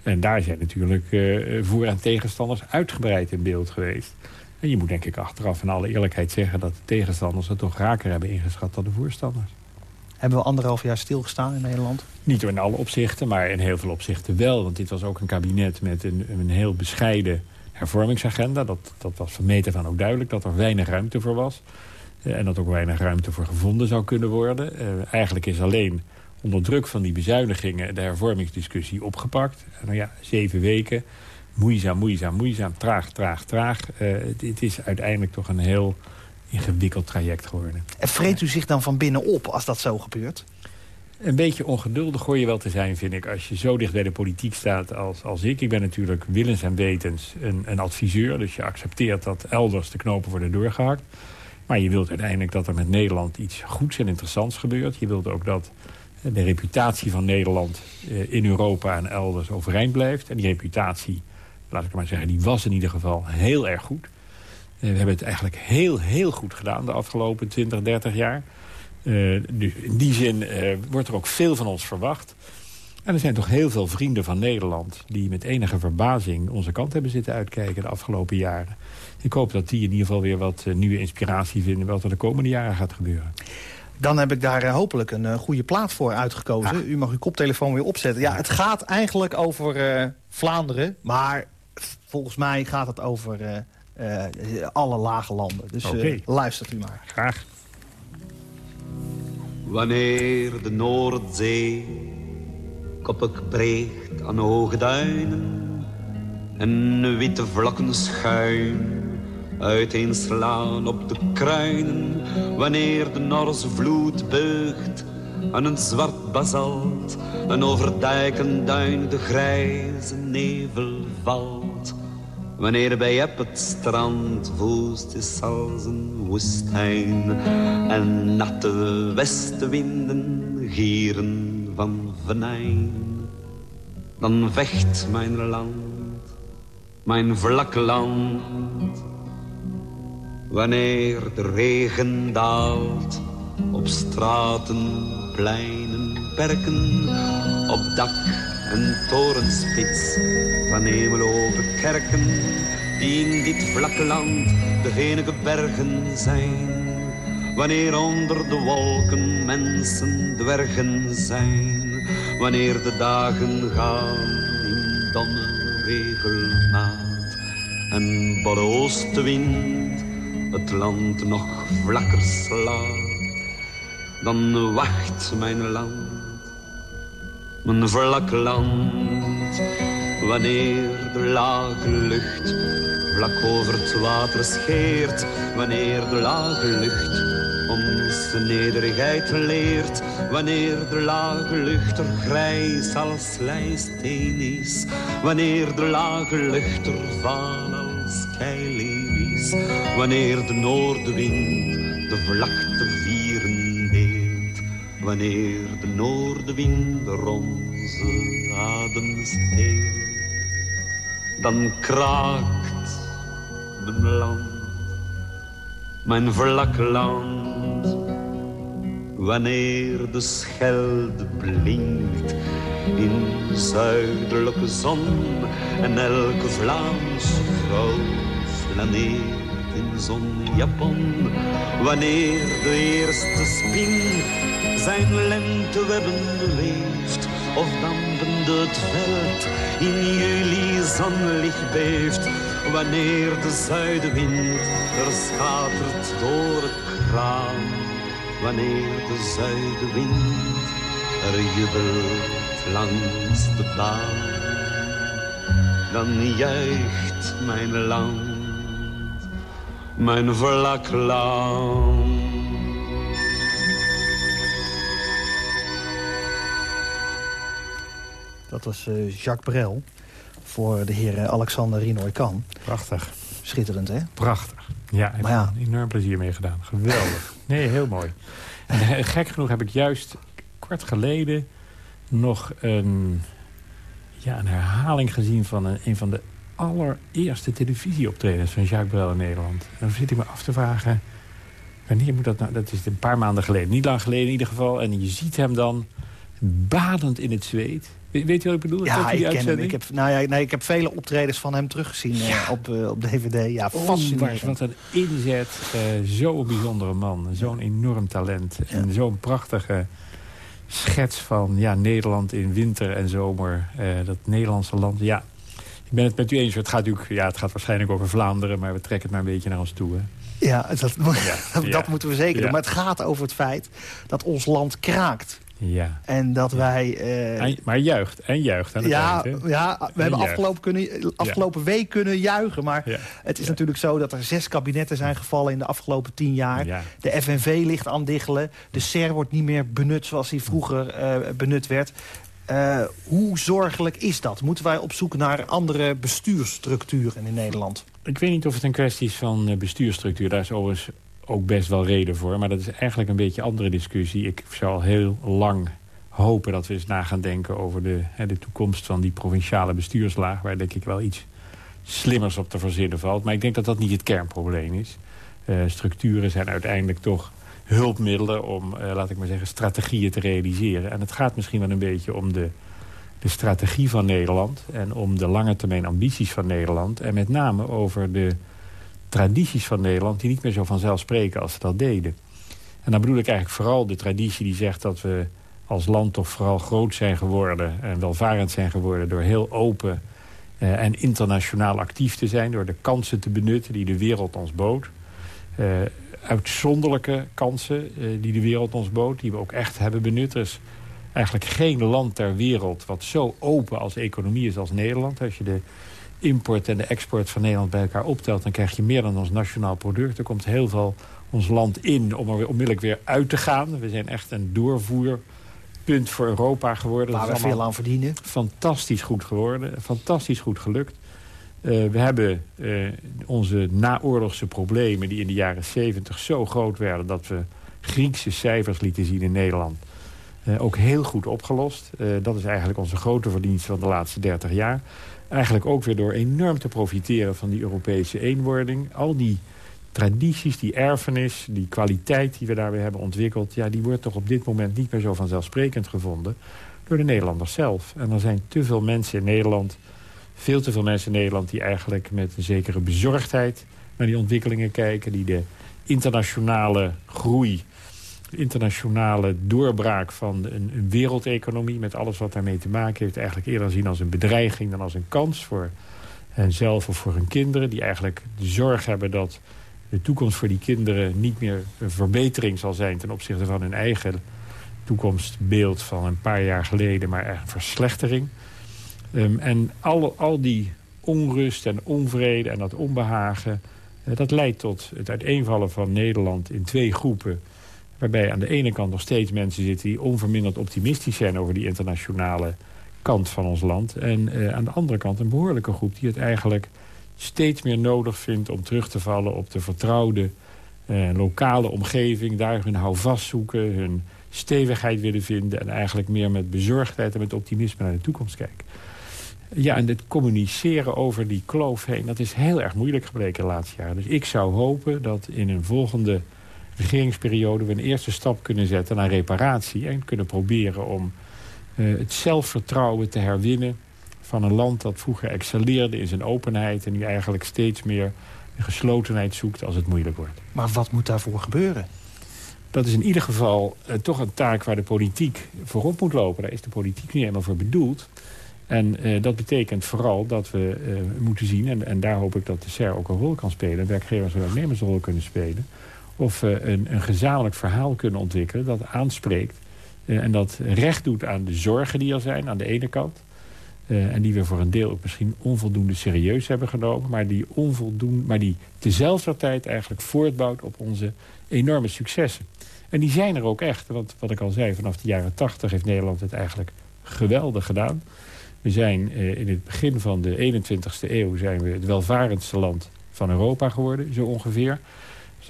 En daar zijn natuurlijk uh, voor- en tegenstanders uitgebreid in beeld geweest. En je moet denk ik achteraf in alle eerlijkheid zeggen... dat de tegenstanders het toch raker hebben ingeschat dan de voorstanders. Hebben we anderhalf jaar stilgestaan in Nederland? Niet in alle opzichten, maar in heel veel opzichten wel. Want dit was ook een kabinet met een, een heel bescheiden hervormingsagenda. Dat, dat was van meet van ook duidelijk dat er weinig ruimte voor was. Uh, en dat ook weinig ruimte voor gevonden zou kunnen worden. Uh, eigenlijk is alleen onder druk van die bezuinigingen de hervormingsdiscussie opgepakt. En nou ja, zeven weken, moeizaam, moeizaam, moeizaam, traag, traag, traag. Het, het is uiteindelijk toch een heel ingewikkeld traject geworden. En vreet u zich dan van binnen op als dat zo gebeurt? Een beetje ongeduldig hoor je wel te zijn, vind ik... als je zo dicht bij de politiek staat als, als ik. Ik ben natuurlijk willens en wetens een, een adviseur. Dus je accepteert dat elders de knopen worden doorgehakt. Maar je wilt uiteindelijk dat er met Nederland iets goeds en interessants gebeurt. Je wilt ook dat de reputatie van Nederland eh, in Europa en elders overeind blijft. En die reputatie, laat ik maar zeggen, die was in ieder geval heel erg goed. Eh, we hebben het eigenlijk heel, heel goed gedaan de afgelopen 20, 30 jaar. Uh, in die zin uh, wordt er ook veel van ons verwacht. En er zijn toch heel veel vrienden van Nederland... die met enige verbazing onze kant hebben zitten uitkijken de afgelopen jaren. Ik hoop dat die in ieder geval weer wat uh, nieuwe inspiratie vinden... wat er de komende jaren gaat gebeuren. Dan heb ik daar hopelijk een goede plaat voor uitgekozen. Ja. U mag uw koptelefoon weer opzetten. Ja, het gaat eigenlijk over Vlaanderen. Maar volgens mij gaat het over uh, alle lage landen. Dus okay. uh, luistert u maar. Graag. Wanneer de Noordzee koppig breekt aan hoge duinen en witte vlakken schuim uiteenslaan op de kruinen, wanneer de Norse vloed beugt aan een zwart basalt en over dijken duin de grijze nevel valt Wanneer bij op het strand woest is als een woestijn. En natte westenwinden gieren van venijn. Dan vecht mijn land, mijn vlakke land. Wanneer de regen daalt op straten, pleinen, perken Op dak een torenspits van hemeloge kerken die in dit vlakke land de enige bergen zijn. Wanneer onder de wolken mensen dwergen zijn, wanneer de dagen gaan in dan regelmaat. En de oostenwind het land nog vlakker slaat. Dan wacht mijn land, mijn vlak land. Wanneer de lage lucht vlak over het water scheert. Wanneer de lage lucht onze nederigheid leert. Wanneer de lage lucht er grijs als lijsteen is. Wanneer de lage lucht er vaal als keilelies. Wanneer de noordenwind de vlakte. Wanneer de noordenwind onze adem steelt. Dan kraakt mijn land, mijn vlak land wanneer de schelde blinkt in zuidelijke zon en elke Vlaamse vrouw flaneert in zo'n Japan. Wanneer de eerste spin zijn lentewebben weeft of dampende het veld in juli zonlicht beeft. Wanneer de zuidenwind er schatert door het kraan wanneer de zuidenwind er jubelt langs de baan. Dan juicht mijn land, mijn vlak land. Dat was uh, Jacques Brel voor de heer Alexander Rinoy Kan. Prachtig. Schitterend, hè? Prachtig. Ja, ik heb ja. enorm plezier mee gedaan. Geweldig. Nee, heel mooi. En, eh, gek genoeg heb ik juist kort geleden nog een, ja, een herhaling gezien van een, een van de allereerste televisieoptredens van Jacques Brel in Nederland. En dan zit ik me af te vragen, wanneer moet dat nou? Dat is een paar maanden geleden, niet lang geleden in ieder geval. En je ziet hem dan badend in het zweet. Weet je wat ik bedoel? Ja, ik ken hem. Ik heb, nou ja, nee, ik heb vele optredens van hem teruggezien eh, op, uh, op DVD. Ja, fascinerend. Wat een inzet. Uh, zo'n bijzondere man. Zo'n enorm talent. En zo'n prachtige schets van ja, Nederland in winter en zomer. dat Nederlandse land. Ja, ik ben het met u eens. Het gaat, natuurlijk, ja, het gaat waarschijnlijk over Vlaanderen. Maar we trekken het maar een beetje naar ons toe. Hè? Ja, dat, dat moeten we zeker doen. Maar het gaat over het feit dat ons land kraakt. Ja. En dat wij... Uh, maar juicht, en juicht aan het ja, Ja, we hebben afgelopen, kunnen, afgelopen week kunnen juichen. Maar het is natuurlijk zo dat er zes kabinetten zijn gevallen in de afgelopen tien jaar. De FNV ligt aan diggelen. De SER wordt niet meer benut zoals hij vroeger uh, benut werd. Uh, hoe zorgelijk is dat? Moeten wij op zoek naar andere bestuursstructuren in Nederland? Ik weet niet of het een kwestie is van bestuursstructuur. Daar is overigens ook best wel reden voor. Maar dat is eigenlijk een beetje een andere discussie. Ik zou al heel lang hopen dat we eens na gaan denken over de, hè, de toekomst van die provinciale bestuurslaag. Waar denk ik wel iets slimmers op te verzinnen valt. Maar ik denk dat dat niet het kernprobleem is. Uh, structuren zijn uiteindelijk toch hulpmiddelen om, uh, laat ik maar zeggen, strategieën te realiseren. En het gaat misschien wel een beetje om de, de strategie van Nederland... en om de lange termijn ambities van Nederland. En met name over de tradities van Nederland... die niet meer zo vanzelf spreken als ze dat deden. En dan bedoel ik eigenlijk vooral de traditie die zegt dat we als land toch vooral groot zijn geworden... en welvarend zijn geworden door heel open eh, en internationaal actief te zijn... door de kansen te benutten die de wereld ons bood. Uh, uitzonderlijke kansen uh, die de wereld ons bood, die we ook echt hebben benut. Er is eigenlijk geen land ter wereld wat zo open als economie is als Nederland. Als je de import en de export van Nederland bij elkaar optelt... dan krijg je meer dan ons nationaal product. Er komt heel veel ons land in om er weer onmiddellijk weer uit te gaan. We zijn echt een doorvoerpunt voor Europa geworden. Waar we veel aan verdienen. Fantastisch goed geworden. Fantastisch goed gelukt. Uh, we hebben uh, onze naoorlogse problemen die in de jaren 70 zo groot werden... dat we Griekse cijfers lieten zien in Nederland. Uh, ook heel goed opgelost. dat is eigenlijk onze grote verdienste van de laatste 30 jaar. Eigenlijk ook weer door enorm te profiteren van die Europese eenwording. Al die tradities, die erfenis, die kwaliteit die we daar weer hebben ontwikkeld... Ja, die wordt toch op dit moment niet meer zo vanzelfsprekend gevonden... door de Nederlanders zelf. En er zijn te veel mensen in Nederland, veel te veel mensen in Nederland... die eigenlijk met een zekere bezorgdheid naar die ontwikkelingen kijken... die de internationale groei internationale doorbraak van een, een, wereldeconomie... met alles wat daarmee te maken heeft... eigenlijk eerder zien als een bedreiging dan als een kans voor henzelf of voor hun kinderen... die eigenlijk de zorg hebben dat de toekomst voor die kinderen... niet meer een verbetering zal zijn ten opzichte van hun eigen toekomstbeeld van een paar jaar geleden... maar echt een verslechtering. Um, en al, al die onrust en onvrede en dat onbehagen... Uh, dat leidt tot het uiteenvallen van Nederland in twee groepen... waarbij aan de ene kant nog steeds mensen zitten... die onverminderd optimistisch zijn over die internationale kant van ons land. En uh, aan de andere kant een behoorlijke groep die het eigenlijk steeds meer nodig vindt... om terug te vallen op de vertrouwde uh, lokale omgeving. Daar hun houvast zoeken, hun stevigheid willen vinden... en eigenlijk meer met bezorgdheid en met optimisme naar de toekomst kijken. Ja, en het communiceren over die kloof heen... dat is heel erg moeilijk gebleken de laatste jaren. Dus ik zou hopen dat in een volgende regeringsperiode... we een eerste stap kunnen zetten naar reparatie... en kunnen proberen om uh, het zelfvertrouwen te herwinnen... van een land dat vroeger excelleerde in zijn openheid... en nu eigenlijk steeds meer geslotenheid zoekt als het moeilijk wordt. Maar wat moet daarvoor gebeuren? Dat is in ieder geval uh, toch een taak waar de politiek voorop moet lopen. Daar is de politiek niet helemaal voor bedoeld. En uh, dat betekent vooral dat we moeten zien... En, en, daar hoop ik dat de SER ook een rol kan spelen... werkgevers en werknemers een rol kunnen spelen... of we een, een gezamenlijk verhaal kunnen ontwikkelen dat aanspreekt... Uh, en dat recht doet aan de zorgen die er zijn aan de ene kant... en die we voor een deel ook misschien onvoldoende serieus hebben genomen... maar die, onvoldoende, maar die tezelfde tijd eigenlijk voortbouwt op onze enorme successen. En die zijn er ook echt. Want wat ik al zei, vanaf de jaren tachtig heeft Nederland het eigenlijk geweldig gedaan... We zijn uh, in het begin van de 21ste eeuw zijn we het welvarendste land van Europa geworden, zo ongeveer.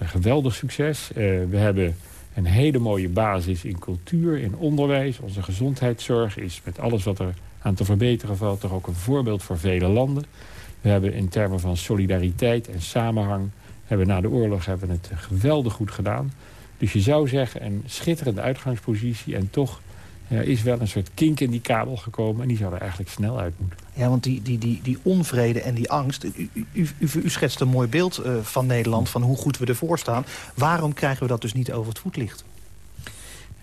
Geweldig succes. Uh, we hebben een hele mooie basis in cultuur, in onderwijs. Onze gezondheidszorg is met alles wat er aan te verbeteren valt... toch ook een voorbeeld voor vele landen. We hebben in termen van solidariteit en samenhang... hebben na de oorlog hebben het geweldig goed gedaan. Dus je zou zeggen, een schitterende uitgangspositie... en toch er is wel een soort kink in die kabel gekomen... en die zou er eigenlijk snel uit moeten. Ja, want die, die, die, die onvrede en die angst... U, u, u, u schetst een mooi beeld uh, van Nederland, van hoe goed we ervoor staan. Waarom krijgen we dat dus niet over het voetlicht?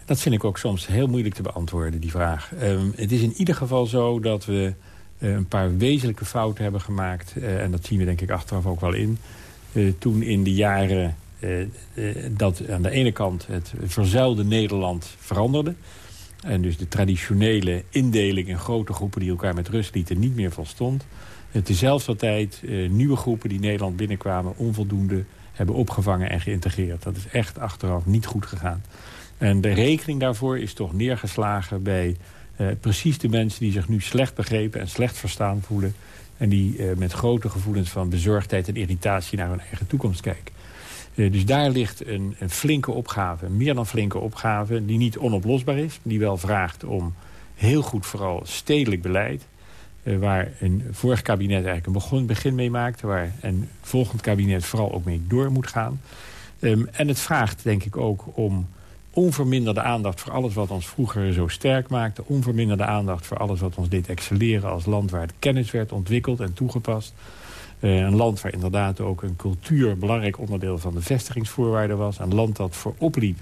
Dat vind ik ook soms heel moeilijk te beantwoorden, die vraag. Um, het is in ieder geval zo dat we uh, een paar wezenlijke fouten hebben gemaakt. Uh, en dat zien we denk ik achteraf ook wel in. toen in de jaren dat aan de ene kant het verzuilde Nederland veranderde... En dus de traditionele indeling in grote groepen die elkaar met rust lieten niet meer volstond. Tezelfde tijd uh, nieuwe groepen die Nederland binnenkwamen onvoldoende hebben opgevangen en geïntegreerd. Dat is echt achteraf niet goed gegaan. En de rekening daarvoor is toch neergeslagen bij uh, precies de mensen die zich nu slecht begrepen en slecht verstaan voelen. En die uh, met grote gevoelens van bezorgdheid en irritatie naar hun eigen toekomst kijken. Uh, dus daar ligt een, een, flinke opgave, een meer dan flinke opgave... die niet onoplosbaar is, die wel vraagt om heel goed vooral stedelijk beleid... Uh, waar een vorig kabinet eigenlijk een begon, begin mee maakte... waar een volgend kabinet vooral ook mee door moet gaan. Um, en het vraagt denk ik ook om onverminderde aandacht voor alles wat ons vroeger zo sterk maakte. Onverminderde aandacht voor alles wat ons deed excelleren als land waar het kennis werd ontwikkeld en toegepast. Uh, een land waar inderdaad ook een cultuur belangrijk onderdeel van de vestigingsvoorwaarden was. Een land dat voorop liep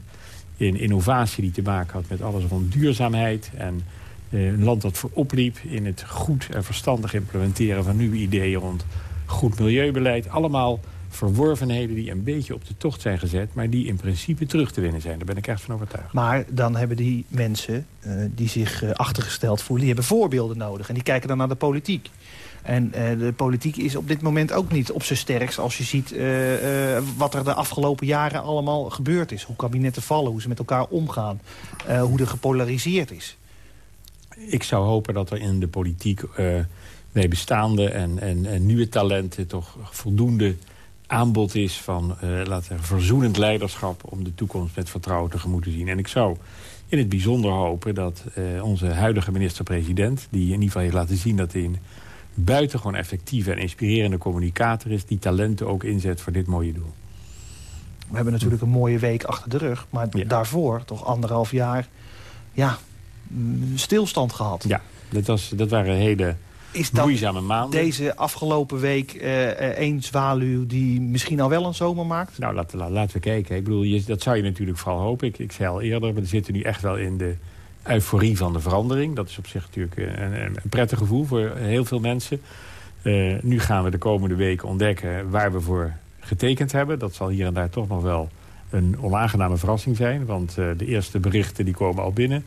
in innovatie die te maken had met alles rond duurzaamheid. En uh, een land dat voorop liep in het goed en verstandig implementeren van nieuwe ideeën rond goed milieubeleid. Allemaal verworvenheden die een beetje op de tocht zijn gezet... maar die in principe terug te winnen zijn. Daar ben ik echt van overtuigd. Maar dan hebben die mensen uh, die zich achtergesteld voelen... die hebben voorbeelden nodig en die kijken dan naar de politiek. En uh, de politiek is op dit moment ook niet op zijn sterkst... als je ziet uh, uh, wat er de afgelopen jaren allemaal gebeurd is. Hoe kabinetten vallen, hoe ze met elkaar omgaan. hoe er gepolariseerd is. Ik zou hopen dat er in de politiek mee bestaande en, en, nieuwe talenten... toch voldoende aanbod is van laten we verzoenend leiderschap... om de toekomst met vertrouwen tegemoet te zien. En ik zou in het bijzonder hopen dat onze huidige minister-president... die in ieder geval heeft laten zien dat hij... in buitengewoon effectieve en inspirerende communicator is... die talenten ook inzet voor dit mooie doel. We hebben natuurlijk een mooie week achter de rug. Maar ja. daarvoor toch anderhalf jaar ja, stilstand gehad. Ja, dat, was, dat waren hele is dat moeizame maanden. deze afgelopen week uh, één zwaluw die misschien al wel een zomer maakt? Nou, laten laten we kijken. Ik bedoel, je, dat zou je natuurlijk vooral hopen. Ik, ik zei al eerder, we zitten nu echt wel in de euforie van de verandering. Dat is op zich natuurlijk een, een prettig gevoel voor heel veel mensen. Uh, nu gaan we de komende weken ontdekken waar we voor getekend hebben. Dat zal hier en daar toch nog wel een onaangename verrassing zijn. Want uh, de eerste berichten die komen al binnen.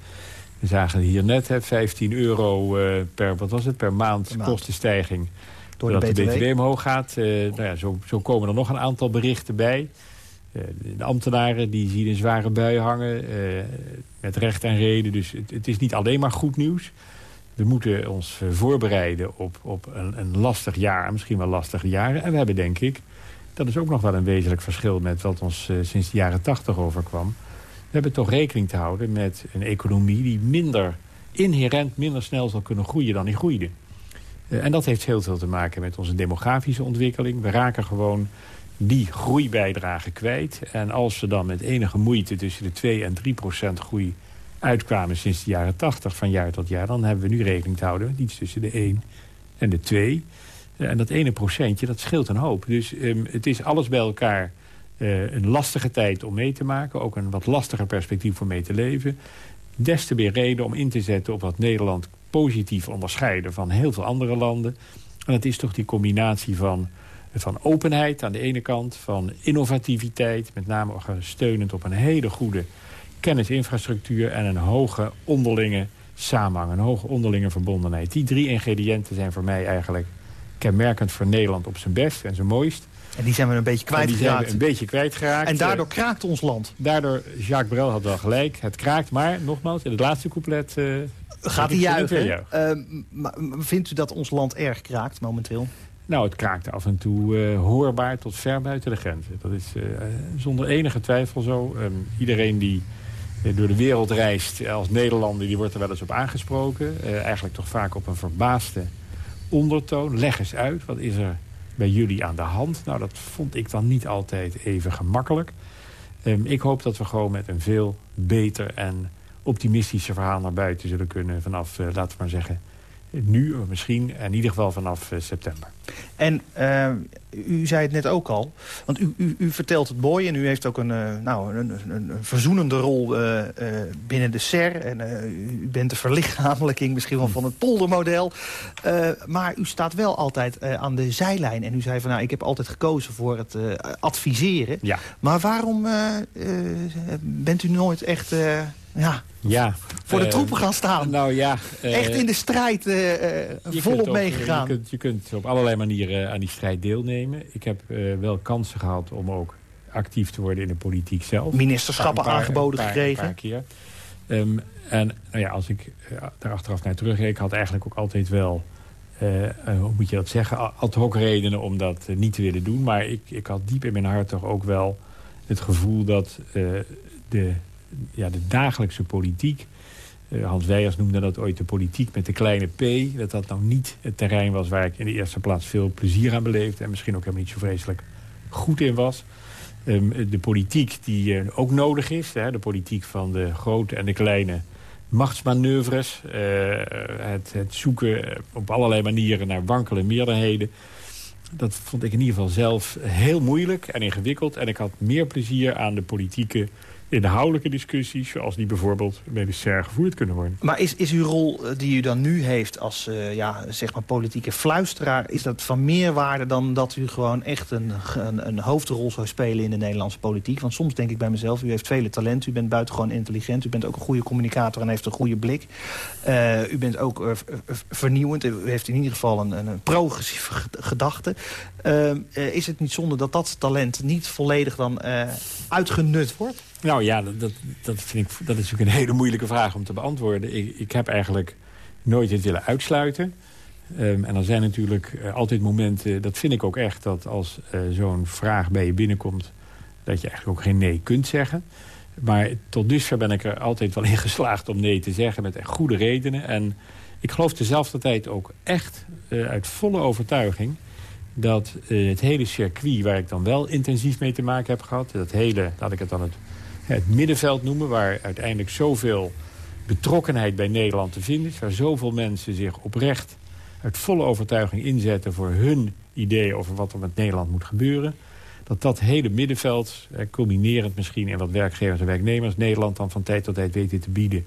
We zagen hier net hè, 15 euro uh, per, wat was het, per maand, kostenstijging. Door de BTW. de BTW omhoog gaat. nou ja, zo, zo, komen er nog een aantal berichten bij. De ambtenaren die zien een zware bui hangen. met recht en reden. Dus het, het is niet alleen maar goed nieuws. We moeten ons voorbereiden op, op een, een, lastig jaar, misschien wel lastige jaren. En we hebben denk ik, dat is ook nog wel een wezenlijk verschil... met wat ons uh, sinds de jaren tachtig overkwam. We hebben toch rekening te houden met een economie... die minder, inherent minder snel zal kunnen groeien dan die groeide. En dat heeft heel veel te maken met onze demografische ontwikkeling. We raken gewoon die groeibijdrage kwijt. En als we dan met enige moeite tussen de 2 en 3 procent groei uitkwamen sinds de jaren 80 van jaar tot jaar... dan hebben we nu rekening te houden met iets tussen de 1 en de 2. En dat ene procentje, dat scheelt een hoop. Dus um, het is alles bij elkaar uh, een lastige tijd om mee te maken. Ook een wat lastiger perspectief om mee te leven. Des te meer reden om in te zetten op wat Nederland positief onderscheiden... van heel veel andere landen. En dat is toch die combinatie van, van openheid aan de ene kant... van innovativiteit, met name steunend op een hele goede kennisinfrastructuur en een hoge onderlinge samenhang, een hoge onderlinge verbondenheid. Die drie ingrediënten zijn voor mij eigenlijk kenmerkend voor Nederland op zijn best en zijn mooist. En die zijn we een beetje kwijtgeraakt. die zijn we een beetje kwijtgeraakt. En daardoor kraakt ons land. Daardoor, Jacques Brel had wel gelijk, het kraakt. Maar nogmaals, in het laatste couplet... Uh, Gaat hij juichen? Uh, vindt u dat ons land erg kraakt momenteel? Nou, het kraakte af en toe uh, hoorbaar tot ver buiten de grenzen. Dat is uh, zonder enige twijfel zo. Um, iedereen die door de wereld reist als Nederlander... die wordt er wel eens op aangesproken. Eigenlijk toch vaak op een verbaasde ondertoon. Leg eens uit, wat is er bij jullie aan de hand? Nou, dat vond ik dan niet altijd even gemakkelijk. Um, ik hoop dat we gewoon met een veel beter en optimistischer verhaal naar buiten zullen kunnen... vanaf, laten we maar zeggen, nu misschien, in ieder geval vanaf uh, september. En uh, u zei het net ook al, want u, u, u, vertelt het mooi... en u heeft ook een, uh, nou, een, een, een, verzoenende rol binnen de SER... en u bent de verlichamelijking misschien wel van het poldermodel. maar u staat wel altijd aan de zijlijn. En u zei van, nou, ik heb altijd gekozen voor het adviseren. Ja. Maar waarom bent u nooit echt ja, ja, voor de uh, troepen gaan staan. Nou ja, uh, Echt in de strijd uh, volop ook, meegegaan. Je kunt, je kunt op allerlei manieren aan die strijd deelnemen. Ik heb wel kansen gehad om ook actief te worden in de politiek zelf. Ministerschappen paar, aangeboden paar, gekregen. Een paar keer. Um, en nou ja, als ik daar achteraf naar terugkeek, had eigenlijk ook altijd wel... hoe moet je dat zeggen? Ad hoc redenen om dat niet te willen doen. Maar ik, ik had diep in mijn hart toch ook wel het gevoel dat de ja, de dagelijkse politiek... Uh, Hans Weijers noemde dat ooit de politiek met de kleine p. Dat dat nou niet het terrein was waar ik in de eerste plaats veel plezier aan beleefde. En misschien ook helemaal niet zo vreselijk goed in was. Um, de politiek die uh, ook nodig is. De politiek van de grote en de kleine machtsmanoeuvres. Het, het, zoeken op allerlei manieren naar wankele meerderheden. Dat vond ik in ieder geval zelf heel moeilijk en ingewikkeld. En ik had meer plezier aan de politieke inhoudelijke discussies... zoals die bijvoorbeeld SER gevoerd kunnen worden. Maar is, is uw rol eh, die u dan nu heeft als uh, ja, zeg maar politieke fluisteraar... is dat van meer waarde dan dat u gewoon echt een, een, een, hoofdrol zou spelen in de Nederlandse politiek? Want soms denk ik bij mezelf, u heeft vele talenten... u bent buitengewoon intelligent, u bent ook een goede communicator en heeft een goede blik. Uh, u bent ook vernieuwend, u heeft in ieder geval een, een progressieve gedachte. is het niet zonde dat dat talent niet volledig dan uitgenut wordt? Nou ja, dat, dat, vind ik, dat is natuurlijk een hele moeilijke vraag om te beantwoorden. Ik, ik heb eigenlijk nooit het willen uitsluiten. Um, en er zijn natuurlijk uh, altijd momenten, dat vind ik ook echt... dat als uh, zo'n vraag bij je binnenkomt... dat je eigenlijk ook geen nee kunt zeggen. Maar tot dusver ben ik er altijd wel in geslaagd om nee te zeggen... met echt goede redenen. En ik geloof dezelfde tijd ook echt uh, uit volle overtuiging... dat het hele circuit waar ik dan wel intensief mee te maken heb gehad... dat hele, laat ik het dan het het middenveld noemen... waar uiteindelijk zoveel betrokkenheid bij Nederland te vinden is... waar zoveel mensen zich oprecht uit volle overtuiging inzetten voor hun ideeën over wat er met Nederland moet gebeuren. Dat dat hele middenveld, eh, culminerend misschien in wat werkgevers en werknemers... Nederland dan van tijd tot tijd weten te bieden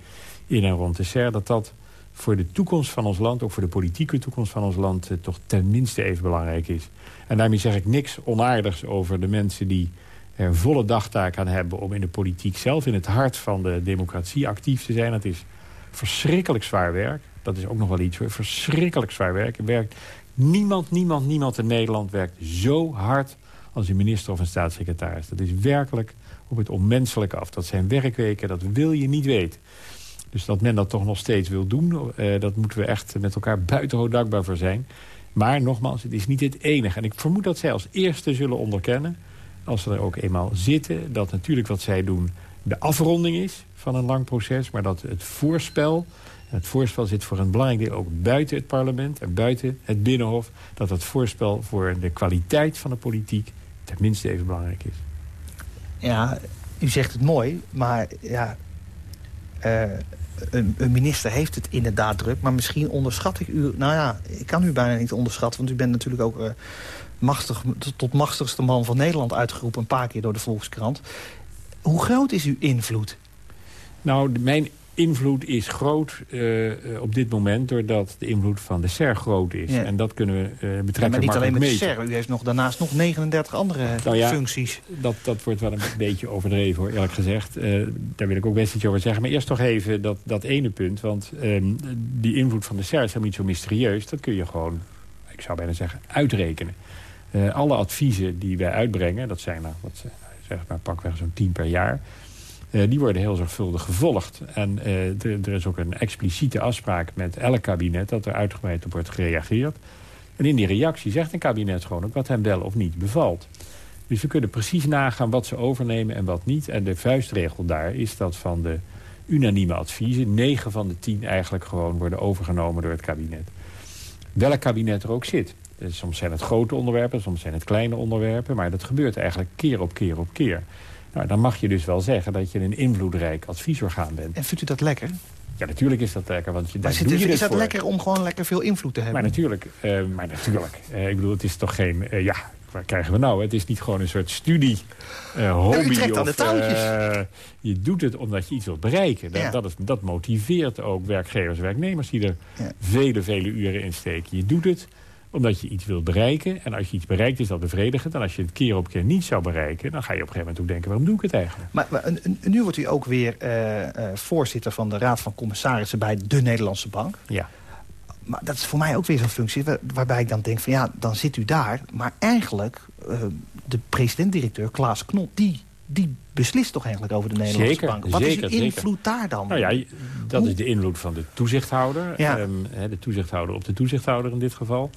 in en rond de SER... dat dat voor de toekomst van ons land, ook voor de politieke toekomst van ons land... Eh, toch ten minste even belangrijk is. En daarmee zeg ik niks onaardigs over de mensen die er volle dagtaak aan hebben... om in de politiek zelf, in het hart van de democratie actief te zijn. Dat is verschrikkelijk zwaar werk. Dat is ook nog wel iets, verschrikkelijk zwaar werk. Er werkt niemand, niemand, niemand in Nederland werkt zo hard als een minister of een staatssecretaris. Dat is werkelijk op het onmenselijke af. Dat zijn werkweken, dat wil je niet weten. Dus dat men dat toch nog steeds wil doen... Uh, dat moeten we echt met elkaar buitengewoon dankbaar voor zijn. Maar nogmaals, het is niet het enige. En ik vermoed dat zij als eerste zullen onderkennen... als ze er ook eenmaal zitten... dat natuurlijk wat zij doen de afronding is van een lang proces... maar dat het voorspel... Het voorspel zit voor een belangrijk deel ook buiten het parlement en buiten het Binnenhof. Dat het voorspel voor de kwaliteit van de politiek tenminste even belangrijk is. Ja, u zegt het mooi, maar ja, uh, een, minister heeft het inderdaad druk. Maar misschien onderschat ik u... Nou ja, ik kan u bijna niet onderschatten. Want u bent natuurlijk ook uh, machtig, tot machtigste man van Nederland uitgeroepen... een paar keer door de Volkskrant. Hoe groot is uw invloed? Nou, mijn invloed is groot uh, op dit moment... doordat de invloed van de SER groot is. En dat kunnen we uh, betrekkelijk ja, Maar niet alleen met de SER. U heeft nog, daarnaast nog 39 andere nou ja, functies. Dat, dat wordt wel een beetje overdreven, hoor, eerlijk gezegd. Uh, daar wil ik ook best iets over zeggen. Maar eerst toch even dat, dat ene punt. Want ehm, die invloed van de SER is helemaal niet zo mysterieus. Dat kun je gewoon, ik zou bijna zeggen, uitrekenen. Alle adviezen die wij uitbrengen, dat zijn er, wat, zeg maar, pakweg zo'n tien per jaar... Eh, die worden heel zorgvuldig gevolgd. En er is ook een expliciete afspraak met elk kabinet... dat er uitgebreid op wordt gereageerd. En in die reactie zegt een kabinet gewoon ook wat hem wel of niet bevalt. Dus we kunnen precies nagaan wat ze overnemen en wat niet. En de vuistregel daar is dat van de unanieme adviezen... negen van de tien eigenlijk gewoon worden overgenomen door het kabinet. Welk kabinet er ook zit. Dus soms zijn het grote onderwerpen, soms zijn het kleine onderwerpen... maar dat gebeurt eigenlijk keer op keer op keer. Nou, dan mag je dus wel zeggen dat je een invloedrijk adviesorgaan bent. En vindt u dat lekker? Ja, natuurlijk is dat lekker. Want je, maar doe je is dat lekker om gewoon lekker veel invloed te hebben? Maar natuurlijk. Uh, maar natuurlijk. Uh, ik bedoel, het is toch geen... Uh, ja, waar krijgen we nou? Het is niet gewoon een soort studie, hobby. U trekt aan de touwtjes. je doet het omdat je iets wilt bereiken. Dat, ja. dat, is, dat motiveert ook werkgevers en werknemers die er ja. vele, vele uren in steken. Je doet het omdat je iets wilt bereiken. En als je iets bereikt is dat bevredigend. En als je het keer op keer niet zou bereiken... dan ga je op een gegeven moment ook denken, waarom doe ik het eigenlijk? Maar, maar nu wordt u ook weer uh, uh, voorzitter van de Raad van Commissarissen... bij de Nederlandse Bank. Ja. Maar dat is voor mij ook weer zo'n functie waar, waarbij ik dan denk van ja, dan zit u daar. Maar eigenlijk, uh, de president-directeur Klaas Knot, die, die beslist toch eigenlijk over de Nederlandse zeker, bank. Wat zeker, is uw invloed zeker. daar dan? Nou ja, dat Hoe? is de invloed van de toezichthouder. Ja. Um, de toezichthouder op de toezichthouder in dit geval.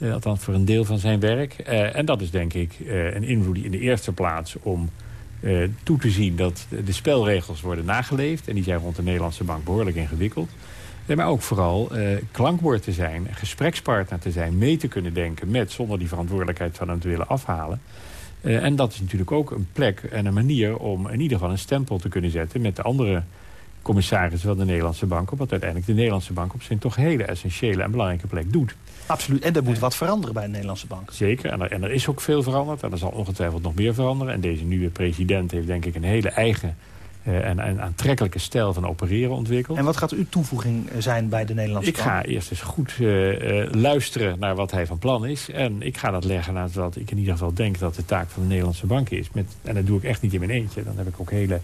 Uh, althans voor een deel van zijn werk. Uh, en dat is denk ik uh, een invloed in de eerste plaats om toe te zien dat de spelregels worden nageleefd. En die zijn rond de Nederlandse bank behoorlijk ingewikkeld. maar ook vooral klankwoord te zijn, gesprekspartner te zijn, mee te kunnen denken met, zonder die verantwoordelijkheid van hem te willen afhalen. en dat is natuurlijk ook een plek en een manier om in ieder geval een stempel te kunnen zetten met de andere commissaris van de Nederlandse Bank... op wat uiteindelijk de Nederlandse Bank op zijn toch hele essentiële en belangrijke plek doet. Absoluut, en er moet wat veranderen bij de Nederlandse Bank. Zeker, en er, en er is ook veel veranderd. En er zal ongetwijfeld nog meer veranderen. En deze nieuwe president heeft denk ik een hele eigen uh, en een aantrekkelijke stijl van opereren ontwikkeld. En wat gaat uw toevoeging zijn bij de Nederlandse ik Bank? Ik ga eerst eens goed uh, uh, luisteren naar wat hij van plan is. En ik ga dat leggen naast wat ik in ieder geval denk dat de taak van de Nederlandse Bank is. Met, en dat doe ik echt niet in mijn eentje. Dan heb ik ook hele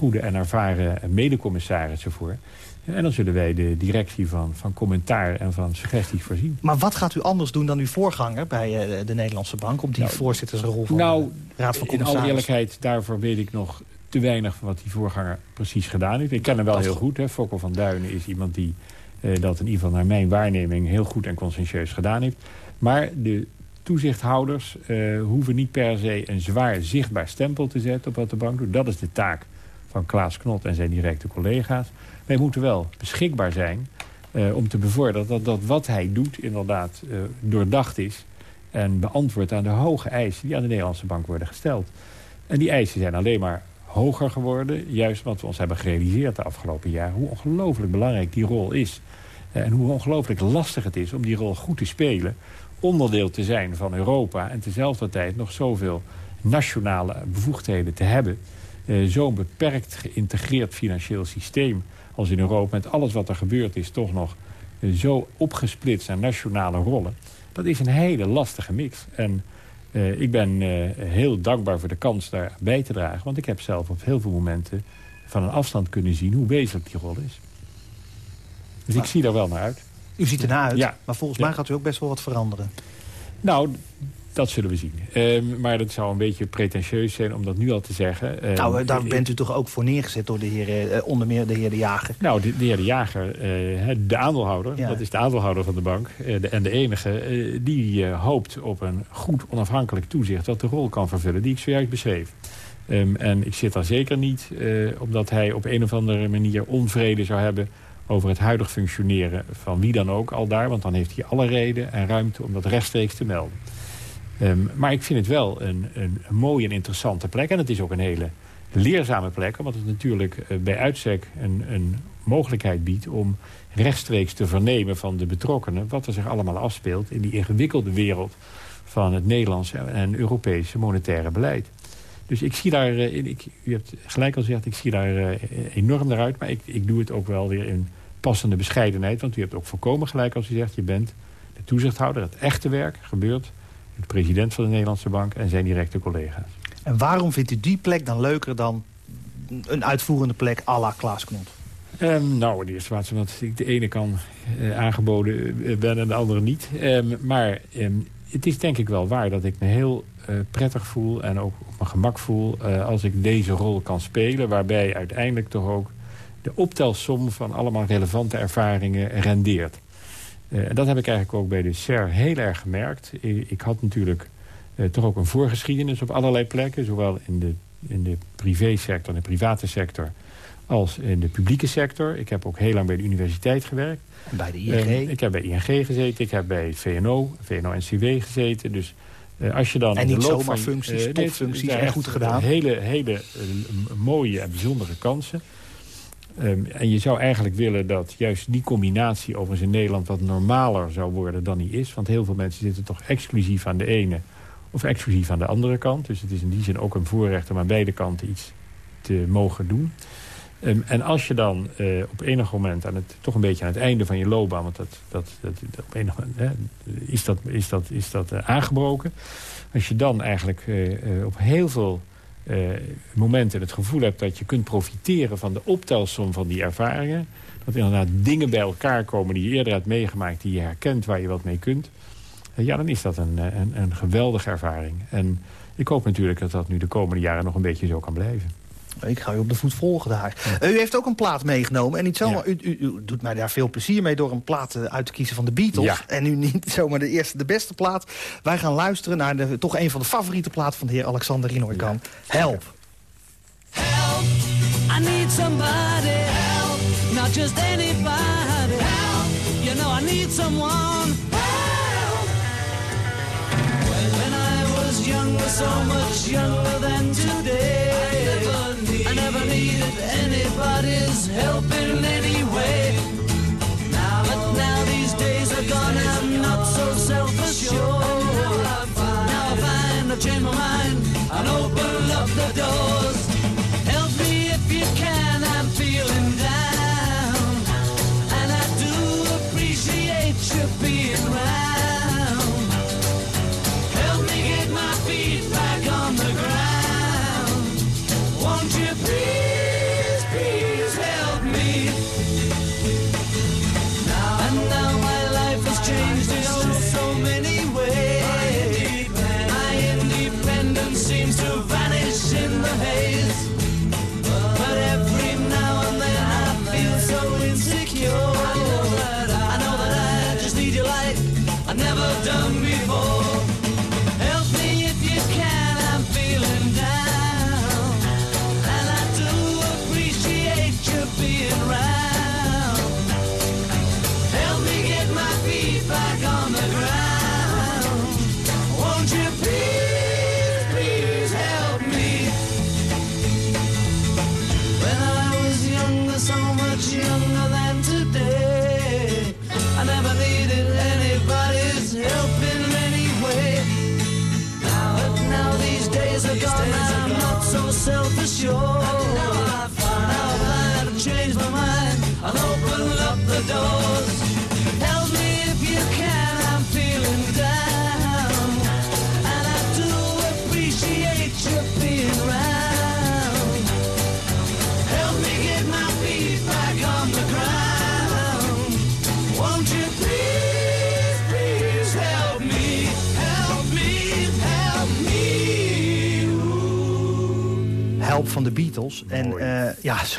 goede en ervaren medecommissarissen voor. En dan zullen wij de directie van, van commentaar en van suggesties voorzien. Maar wat gaat u anders doen dan uw voorganger bij uh, de Nederlandse Bank... op die nou, voorzittersrol van nou, de Raad van Commissarissen? in alle eerlijkheid, daarvoor weet ik nog te weinig van wat die voorganger precies gedaan heeft. Ik ken hem wel heel goed. Hè. Fokkel van Duinen is iemand die uh, dat in ieder geval naar mijn waarneming... heel goed en conscientieus gedaan heeft. Maar de toezichthouders uh, hoeven niet per se een zwaar zichtbaar stempel te zetten... op wat de bank doet. Dat is de taak van Klaas Knot en zijn directe collega's. Wij moeten wel beschikbaar zijn uh, om te bevorderen dat, dat wat hij doet inderdaad uh, doordacht is... en beantwoordt aan de hoge eisen die aan de Nederlandse bank worden gesteld. En die eisen zijn alleen maar hoger geworden. Juist wat we ons hebben gerealiseerd de afgelopen jaren. Hoe ongelooflijk belangrijk die rol is en hoe ongelooflijk lastig het is om die rol goed te spelen... onderdeel te zijn van Europa en tezelfde tijd nog zoveel nationale bevoegdheden te hebben. Zo'n beperkt geïntegreerd financieel systeem als in Europa... met alles wat er gebeurd is, toch nog zo opgesplitst naar nationale rollen. Dat is een hele lastige mix. En uh, ik ben uh, heel dankbaar voor de kans daar bij te dragen. Want ik heb zelf op heel veel momenten van een afstand kunnen zien hoe wezenlijk die rol is. Dus ik zie daar wel naar uit. U ziet er naar uit, ja. maar volgens mij gaat u ook best wel wat veranderen. Nou, dat zullen we zien. Ehm, maar dat zou een beetje pretentieus zijn om dat nu al te zeggen. Ehm, nou, daar bent u toch ook voor neergezet door de heer, uh, onder meer de heer De Jager? Nou, de, de heer De Jager, de aandeelhouder, dat is de aandeelhouder van de bank... De, en de enige, die hoopt op een goed onafhankelijk toezicht... dat de rol kan vervullen die ik zojuist beschreef. Um, en ik zit daar zeker niet omdat hij op een of andere manier onvrede zou hebben over het huidig functioneren van wie dan ook al daar. Want dan heeft hij alle reden en ruimte om dat rechtstreeks te melden. Um, maar ik vind het wel een, een, een, mooie en interessante plek. En het is ook een hele leerzame plek. Omdat het natuurlijk uh, bij uitstek een, een mogelijkheid biedt... om rechtstreeks te vernemen van de betrokkenen... wat er zich allemaal afspeelt in die ingewikkelde wereld... van het Nederlandse en Europese monetaire beleid. Dus ik zie daar, uh, ik, u hebt gelijk al gezegd, ik zie daar uh, enorm naar uit. Maar ik, ik doe het ook wel weer in passende bescheidenheid. Want u hebt ook voorkomen gelijk als u zegt... je bent de toezichthouder, het echte werk gebeurt de president van de Nederlandse Bank en zijn directe collega's. En waarom vindt u die plek dan leuker dan een uitvoerende plek à la Klaas Knot? Um, nou, in de eerste plaats omdat ik de ene kan uh, aangeboden eh, ben en de andere niet. Um, maar um, het is denk ik wel waar dat ik me heel uh, prettig voel... en ook op mijn gemak voel uh, als ik deze rol kan spelen... waarbij uiteindelijk toch ook de optelsom van allemaal relevante ervaringen rendeert. Uh, dat heb ik eigenlijk ook bij de SER heel erg gemerkt. Ik, ik had natuurlijk uh, toch ook een voorgeschiedenis op allerlei plekken. Zowel in de, in de privésector, de private sector... als in de publieke sector. Ik heb ook heel lang bij de universiteit gewerkt. Bij de ING? Uh, ik heb bij ING gezeten. Ik heb bij het VNO, VNO-NCW gezeten. Dus als je dan en niet zomaar functies, uh, topfuncties, echt goed gedaan. Hele, hele mooie en bijzondere kansen. Um, en je zou eigenlijk willen dat juist die combinatie overigens in Nederland wat normaler zou worden dan die is. Want heel veel mensen zitten toch exclusief aan de ene of exclusief aan de andere kant. Dus het is in die zin ook een voorrecht om aan beide kanten iets te mogen doen. Um, en als je dan uh, op enig moment, aan het, toch een beetje aan het einde van je loopbaan... want dat, dat, dat, dat op enig moment hè, is dat, is dat, is dat uh, aangebroken... als je dan eigenlijk uh, op heel veel uh, momenten het gevoel hebt dat je kunt profiteren van de optelsom van die ervaringen. Dat inderdaad dingen bij elkaar komen die je eerder hebt meegemaakt, die je herkent, waar je wat mee kunt. Uh, ja, dan is dat een, een, een geweldige ervaring. En ik hoop natuurlijk dat dat nu de komende jaren nog een beetje zo kan blijven. Ik ga u op de voet volgen daar. Ja. U heeft ook een plaat meegenomen. En niet zomaar, ja. u, u, u, doet mij daar veel plezier mee door een plaat eh, uit te kiezen van de Beatles. Ja. En nu niet zomaar de eerste, de beste plaat. Wij gaan luisteren naar de, toch een van de favoriete platen van de heer Alexander Rinoykan. Help. Help, I need somebody. Help, not just anybody. Help, you know I need someone. Help. When I was younger, so much younger than today. Never needed anybody's help in any way. Now, but now these days are gone, I'm not so self-assured. Now I find, I've changed my mind and open up the doors.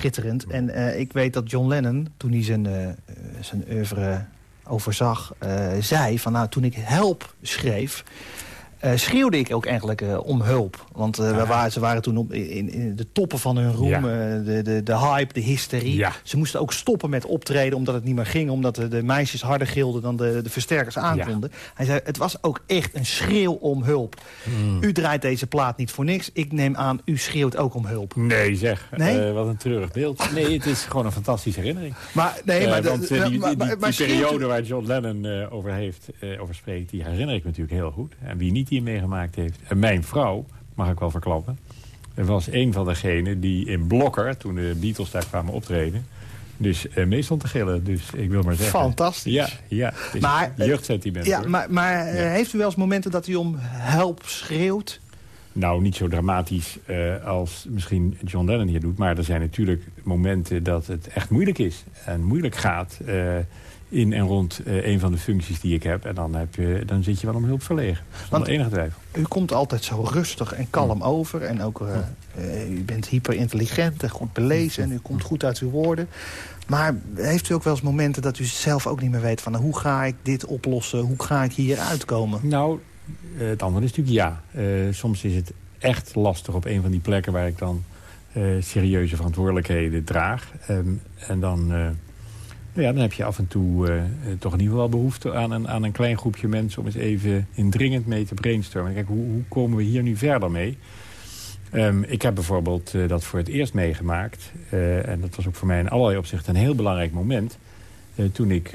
Schitterend. En eh, ik weet dat John Lennon, toen hij zijn, eh, zijn oeuvre overzag, eh, zei van nou, toen ik Help schreef... eh, schreeuwde ik ook eigenlijk eh, om hulp. Want eh, waren, ze waren toen op, in, in de toppen van hun roem. Ja. de, de, de hype, de hysterie. Ja. Ze moesten ook stoppen met optreden omdat het niet meer ging. Omdat de, de meisjes harder gilden dan de, de versterkers aankonden. Hij zei, het was ook echt een schreeuw om hulp. Hmm. U draait deze plaat niet voor niks. Ik neem aan, u schreeuwt ook om hulp. Nee, zeg. Nee? Wat een treurig beeld. Nee, het is gewoon een fantastische herinnering. Maar, nee, maar, want die, maar- die- u- periode waar John Lennon over, heeft, over spreekt, die herinner ik me natuurlijk heel goed. En wie niet die meegemaakt heeft. En mijn vrouw, mag ik wel verklappen, was een van degenen die in Blokker, toen de Beatles daar kwamen optreden, dus eh mee stond te gillen. Dus ik wil maar zeggen... Fantastisch. Ja, ja. Maar, eh, jeugdsentiment. Ja, hoor. maar, maar eh, heeft u wel eens momenten dat u om help schreeuwt? Nou, niet zo dramatisch als misschien John Lennon hier doet. Maar er zijn natuurlijk momenten dat het echt moeilijk is. En moeilijk gaat in en rond eh, een van de functies die ik heb. En dan, heb je, dan zit je wel om hulp verlegen. Want- enige twijfel. U komt altijd zo rustig en kalm over. En ook, eh, eh, u bent hyperintelligent en goed belezen. En u komt goed uit uw woorden. Maar heeft u ook wel eens momenten dat u zelf ook niet meer weet... van hoe ga ik dit oplossen? Hoe ga ik hier uitkomen? Nou, het antwoord is natuurlijk ja. Soms is het echt lastig op een van die plekken... waar ik dan serieuze verantwoordelijkheden draag. Ehm, en dan, ja, dan heb je af en toe eh, eh, toch in ieder geval behoefte aan een, aan een klein groepje mensen... om eens even indringend mee te brainstormen. Kijk, hoe, hoe komen we hier nu verder mee? Ehm, ik heb bijvoorbeeld eh, dat voor het eerst meegemaakt. en dat was ook voor mij in allerlei opzichten een heel belangrijk moment. Toen ik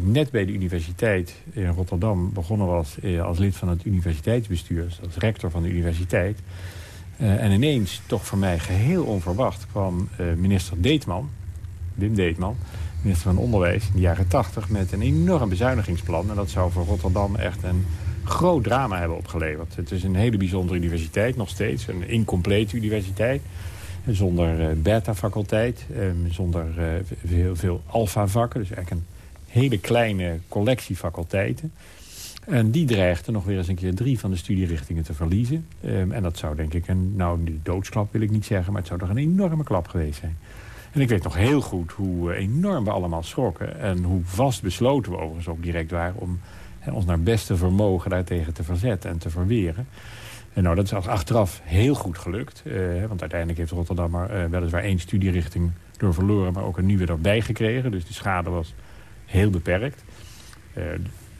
net bij de universiteit in Rotterdam begonnen was... als lid van het universiteitsbestuur, dus als rector van de universiteit. En ineens, toch voor mij geheel onverwacht, kwam minister Deetman... Wim Deetman, minister van Onderwijs in de jaren 80... met een enorm bezuinigingsplan. En dat zou voor Rotterdam echt een groot drama hebben opgeleverd. Het is een hele bijzondere universiteit, nog steeds. Een incomplete universiteit. Zonder eh, beta-faculteit, eh, zonder eh, veel, veel alpha-vakken. Dus eigenlijk een hele kleine collectie faculteiten. En die dreigde nog weer eens een keer drie van de studierichtingen te verliezen. Ehm, en dat zou denk ik een, nou de doodsklap wil ik niet zeggen... maar het zou toch een enorme klap geweest zijn. En ik weet nog heel goed hoe eh, enorm we allemaal schrokken... en hoe vastbesloten we overigens ook direct waren... om ons naar beste vermogen daartegen te verzetten en te verweren. En nou, dat is achteraf heel goed gelukt. eh, want uiteindelijk heeft Rotterdam maar eh, weliswaar één studierichting door verloren... maar ook een nieuwe erbij gekregen. Dus de schade was heel beperkt.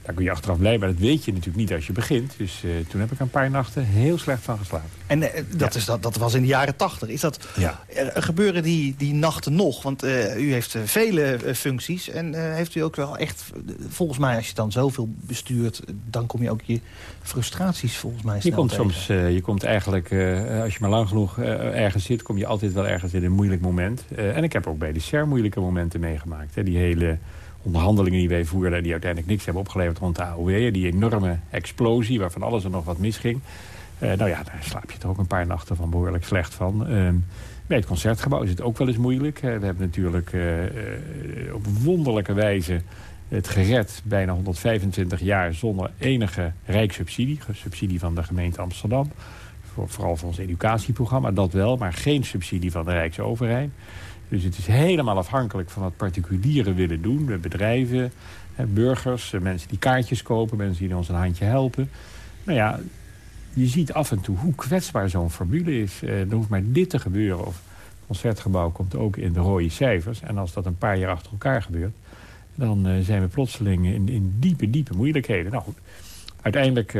Daar kun je achteraf blij, maar dat weet je natuurlijk niet als je begint. Dus eh, toen heb ik een paar nachten heel slecht van geslapen. En eh, dat, is dat, dat was in de jaren tachtig. Is dat, Ja. eh, gebeuren die, die nachten nog? Want u heeft vele functies. En heeft u ook wel echt... volgens mij, als je dan zoveel bestuurt... dan kom je ook je frustraties volgens mij Je komt tegen. soms, je komt eigenlijk, als je maar lang genoeg ergens zit... kom je altijd wel ergens in een moeilijk moment. En ik heb ook bij de SER moeilijke momenten meegemaakt. Hè. Die hele onderhandelingen die wij voerden... die uiteindelijk niks hebben opgeleverd rond de AOW. Die enorme explosie waarvan alles er nog wat misging. Eh, nou ja, daar slaap je toch ook een paar nachten van behoorlijk slecht van. Ehm, bij het Concertgebouw is het ook wel eens moeilijk. We hebben natuurlijk eh, eh, op wonderlijke wijze het gered bijna 125 jaar zonder enige rijkssubsidie. Subsidie van de gemeente Amsterdam. Voor, vooral voor ons educatieprogramma, dat wel. Maar geen subsidie van de Rijksoverheid. Dus het is helemaal afhankelijk van wat particulieren willen doen. Bedrijven, burgers, eh, mensen die kaartjes kopen. Mensen die ons een handje helpen. Nou ja, je ziet af en toe hoe kwetsbaar zo'n formule is. Eh, er hoeft maar dit te gebeuren. Of het Concertgebouw komt ook in de rode cijfers. En als dat een paar jaar achter elkaar gebeurt... dan eh, zijn we plotseling in, in diepe, diepe moeilijkheden. Nou goed, uiteindelijk...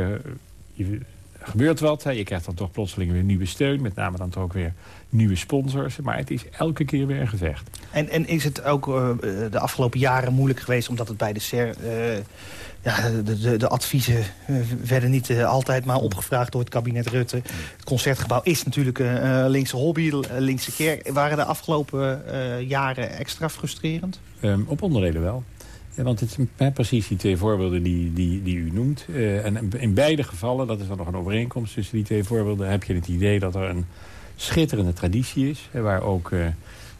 gebeurt wat. Hè. Je krijgt dan toch plotseling weer nieuwe steun. Met name dan toch ook weer nieuwe sponsors. Maar het is elke keer weer een gevecht. En, en is het ook uh, de afgelopen jaren moeilijk geweest... omdat het bij de SER... Uh, ja, de, de, de, adviezen werden niet altijd maar opgevraagd door het kabinet Rutte. Het Concertgebouw is natuurlijk een linkse hobby, linkse kerk. Waren de afgelopen jaren extra frustrerend? Um, op onderdelen wel. Ja, want het zijn precies die twee voorbeelden die, die, die u noemt. Uh, en in beide gevallen, dat is dan nog een overeenkomst tussen die twee voorbeelden... heb je het idee dat er een schitterende traditie is... waar ook, uh,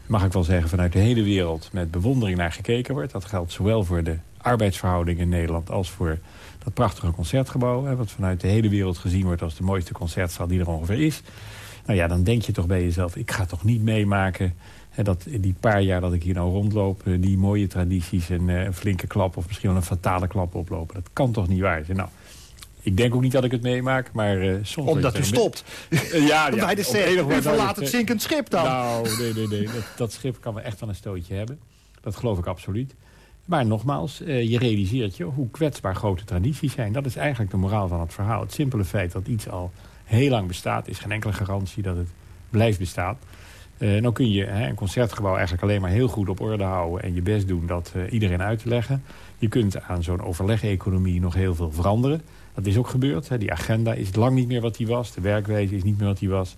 mag ik wel zeggen, vanuit de hele wereld met bewondering naar gekeken wordt. Dat geldt zowel voor de arbeidsverhoudingen in Nederland... als voor dat prachtige concertgebouw... Hè, wat vanuit de hele wereld gezien wordt als de mooiste concertzaal die er ongeveer is. Nou ja, dan denk je toch bij jezelf, ik ga toch niet meemaken dat die paar jaar dat ik hier nou rondloop... Eh, die mooie tradities en uh, een flinke klap of misschien wel een fatale klap oplopen. Dat kan toch niet waar zijn? Nou, ik denk ook niet dat ik het meemaak, maar uh, soms... Omdat u stopt. Uh, ja, ja, Bij de ster, u verlaat het zinkend schip dan. Nou, nee, nee, nee. Dat, dat, schip kan wel echt wel een stootje hebben. Dat geloof ik absoluut. Maar nogmaals, uh, je realiseert je hoe kwetsbaar grote tradities zijn. Dat is eigenlijk de moraal van het verhaal. Het simpele feit dat iets al heel lang bestaat... is geen enkele garantie dat het blijft bestaan. Uh, dan kun je hè, een concertgebouw eigenlijk alleen maar heel goed op orde houden... en je best doen dat uh, iedereen uit te leggen. Je kunt aan zo'n overleg-economie nog heel veel veranderen. Dat is ook gebeurd. Hè. Die agenda is lang niet meer wat die was. De werkwijze is niet meer wat die was.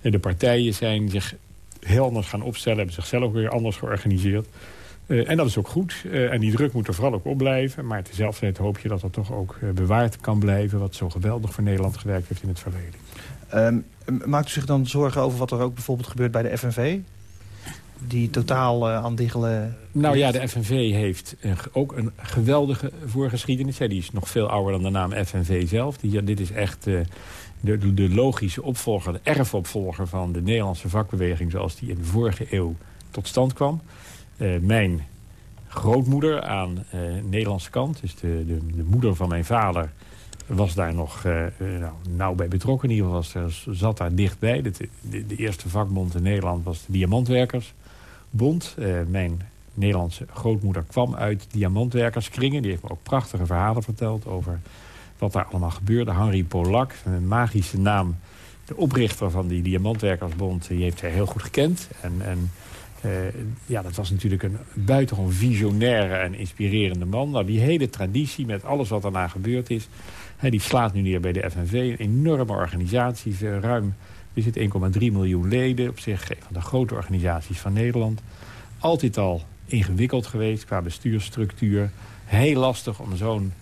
En de partijen zijn zich heel anders gaan opstellen... hebben zichzelf weer anders georganiseerd. En dat is ook goed. en die druk moet er vooral ook op blijven. Maar tezelfde hoop je dat dat toch ook bewaard kan blijven... wat zo geweldig voor Nederland gewerkt heeft in het verleden. Um, maakt u zich dan zorgen over wat er ook bijvoorbeeld gebeurt bij de FNV? Die totaal uh, aan diggelen... Nou ja, de FNV heeft ook een geweldige voorgeschiedenis. Die is nog veel ouder dan de naam FNV zelf. Die, ja, dit is echt uh, de, de, logische opvolger, de erfopvolger van de Nederlandse vakbeweging... zoals die in de vorige eeuw tot stand kwam. Uh, mijn grootmoeder aan de Nederlandse kant, dus de, de, de moeder van mijn vader was daar nog uh, nou, nauw bij betrokken. In ieder geval zat daar dichtbij. De, de, eerste vakbond in Nederland was de Diamantwerkersbond. Uh, mijn Nederlandse grootmoeder kwam uit diamantwerkerskringen. Die heeft me ook prachtige verhalen verteld over wat daar allemaal gebeurde. Henri Polak, een magische naam. De oprichter van die Diamantwerkersbond, die heeft hij heel goed gekend. En, en ja, dat was natuurlijk een buitengewoon visionaire en inspirerende man. Nou, die hele traditie met alles wat daarna gebeurd is... Die slaat nu neer bij de FNV. Een enorme organisatie. Ruim er zit 1,3 miljoen leden. Op zich een van de grote organisaties van Nederland. Altijd al ingewikkeld geweest qua bestuursstructuur. Heel lastig om zo'n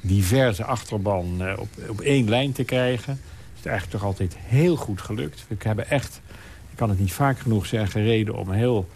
diverse achterban uh, op, op één lijn te krijgen. Het is eigenlijk toch altijd heel goed gelukt. We hebben echt, ik kan het niet vaak genoeg zeggen, reden om heel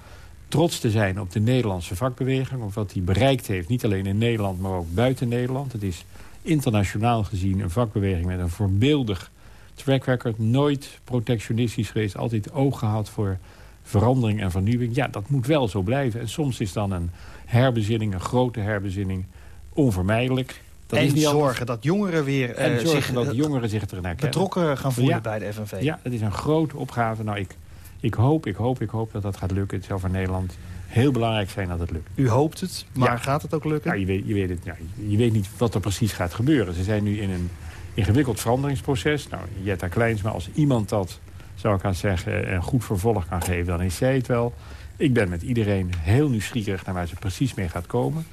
trots te zijn op de Nederlandse vakbeweging. Of wat die bereikt heeft, niet alleen in Nederland, maar ook buiten Nederland. Het is internationaal gezien een vakbeweging met een voorbeeldig track record. Nooit protectionistisch geweest, altijd oog gehad voor verandering en vernieuwing. Ja, dat moet wel zo blijven. En soms is dan een herbezinning, een grote herbezinning, onvermijdelijk. Dat en is niet zorgen dat jongeren weer en uh, zorgen zich, dat jongeren zich ernaar betrokken gaan voelen ja. bij de FNV. Ja, dat is een grote opgave. Nou, ik, ik hoop, ik hoop, ik hoop dat dat gaat lukken. Het zou voor Nederland heel belangrijk zijn dat het lukt. U hoopt het, maar ja. gaat het ook lukken? Ja, je, weet, je, weet het, ja, je weet niet wat er precies gaat gebeuren. Ze zijn nu in een ingewikkeld veranderingsproces. Nou, Jetta Kleinsma, als iemand dat, zou ik aan zeggen, een goed vervolg kan geven... dan is zij het wel. Ik ben met iedereen heel nieuwsgierig naar waar ze precies mee gaat komen.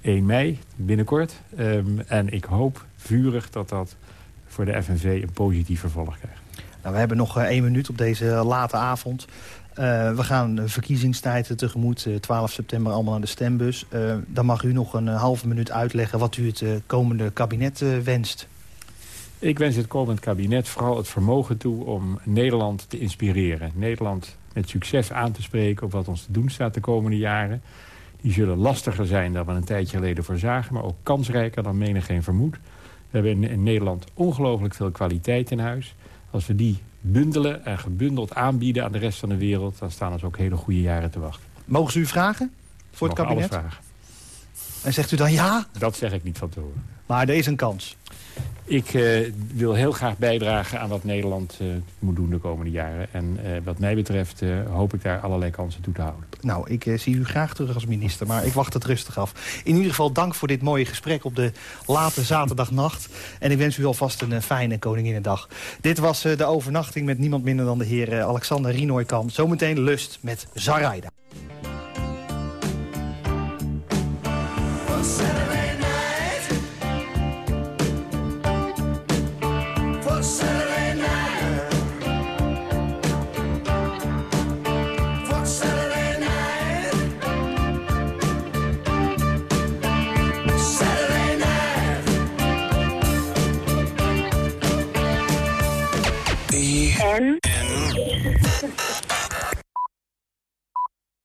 1 mei, binnenkort. Um, en ik hoop vurig dat dat voor de FNV een positief vervolg krijgt. Nou, we hebben nog één minuut op deze late avond. Uh, we gaan de verkiezingstijd tegemoet, uh, 12 september allemaal naar de stembus. Dan mag u nog een halve minuut uitleggen wat u het komende kabinet wenst. Ik wens het komend kabinet vooral het vermogen toe om Nederland te inspireren. Nederland met succes aan te spreken op wat ons te doen staat de komende jaren. Die zullen lastiger zijn dan we een tijdje geleden voorzagen, maar ook kansrijker dan menigeen vermoed. We hebben in Nederland ongelooflijk veel kwaliteit in huis. Als we die bundelen en gebundeld aanbieden aan de rest van de wereld... dan staan ons ook hele goede jaren te wachten. Mogen ze u vragen voor het kabinet? vragen. En zegt u dan ja? Dat zeg ik niet van tevoren. Maar er is een kans. Ik eh, wil heel graag bijdragen aan wat Nederland eh, moet doen de komende jaren. En eh, wat mij betreft hoop ik daar allerlei kansen toe te houden. Nou, ik zie u graag terug als minister, maar ik wacht het rustig af. In ieder geval dank voor dit mooie gesprek op de late zaterdagnacht. En ik wens u alvast een fijne Koninginnedag. Dit was de overnachting met niemand minder dan de heer Alexander Rinoy-Kamp. Zometeen Lust met Zaraida. Ken.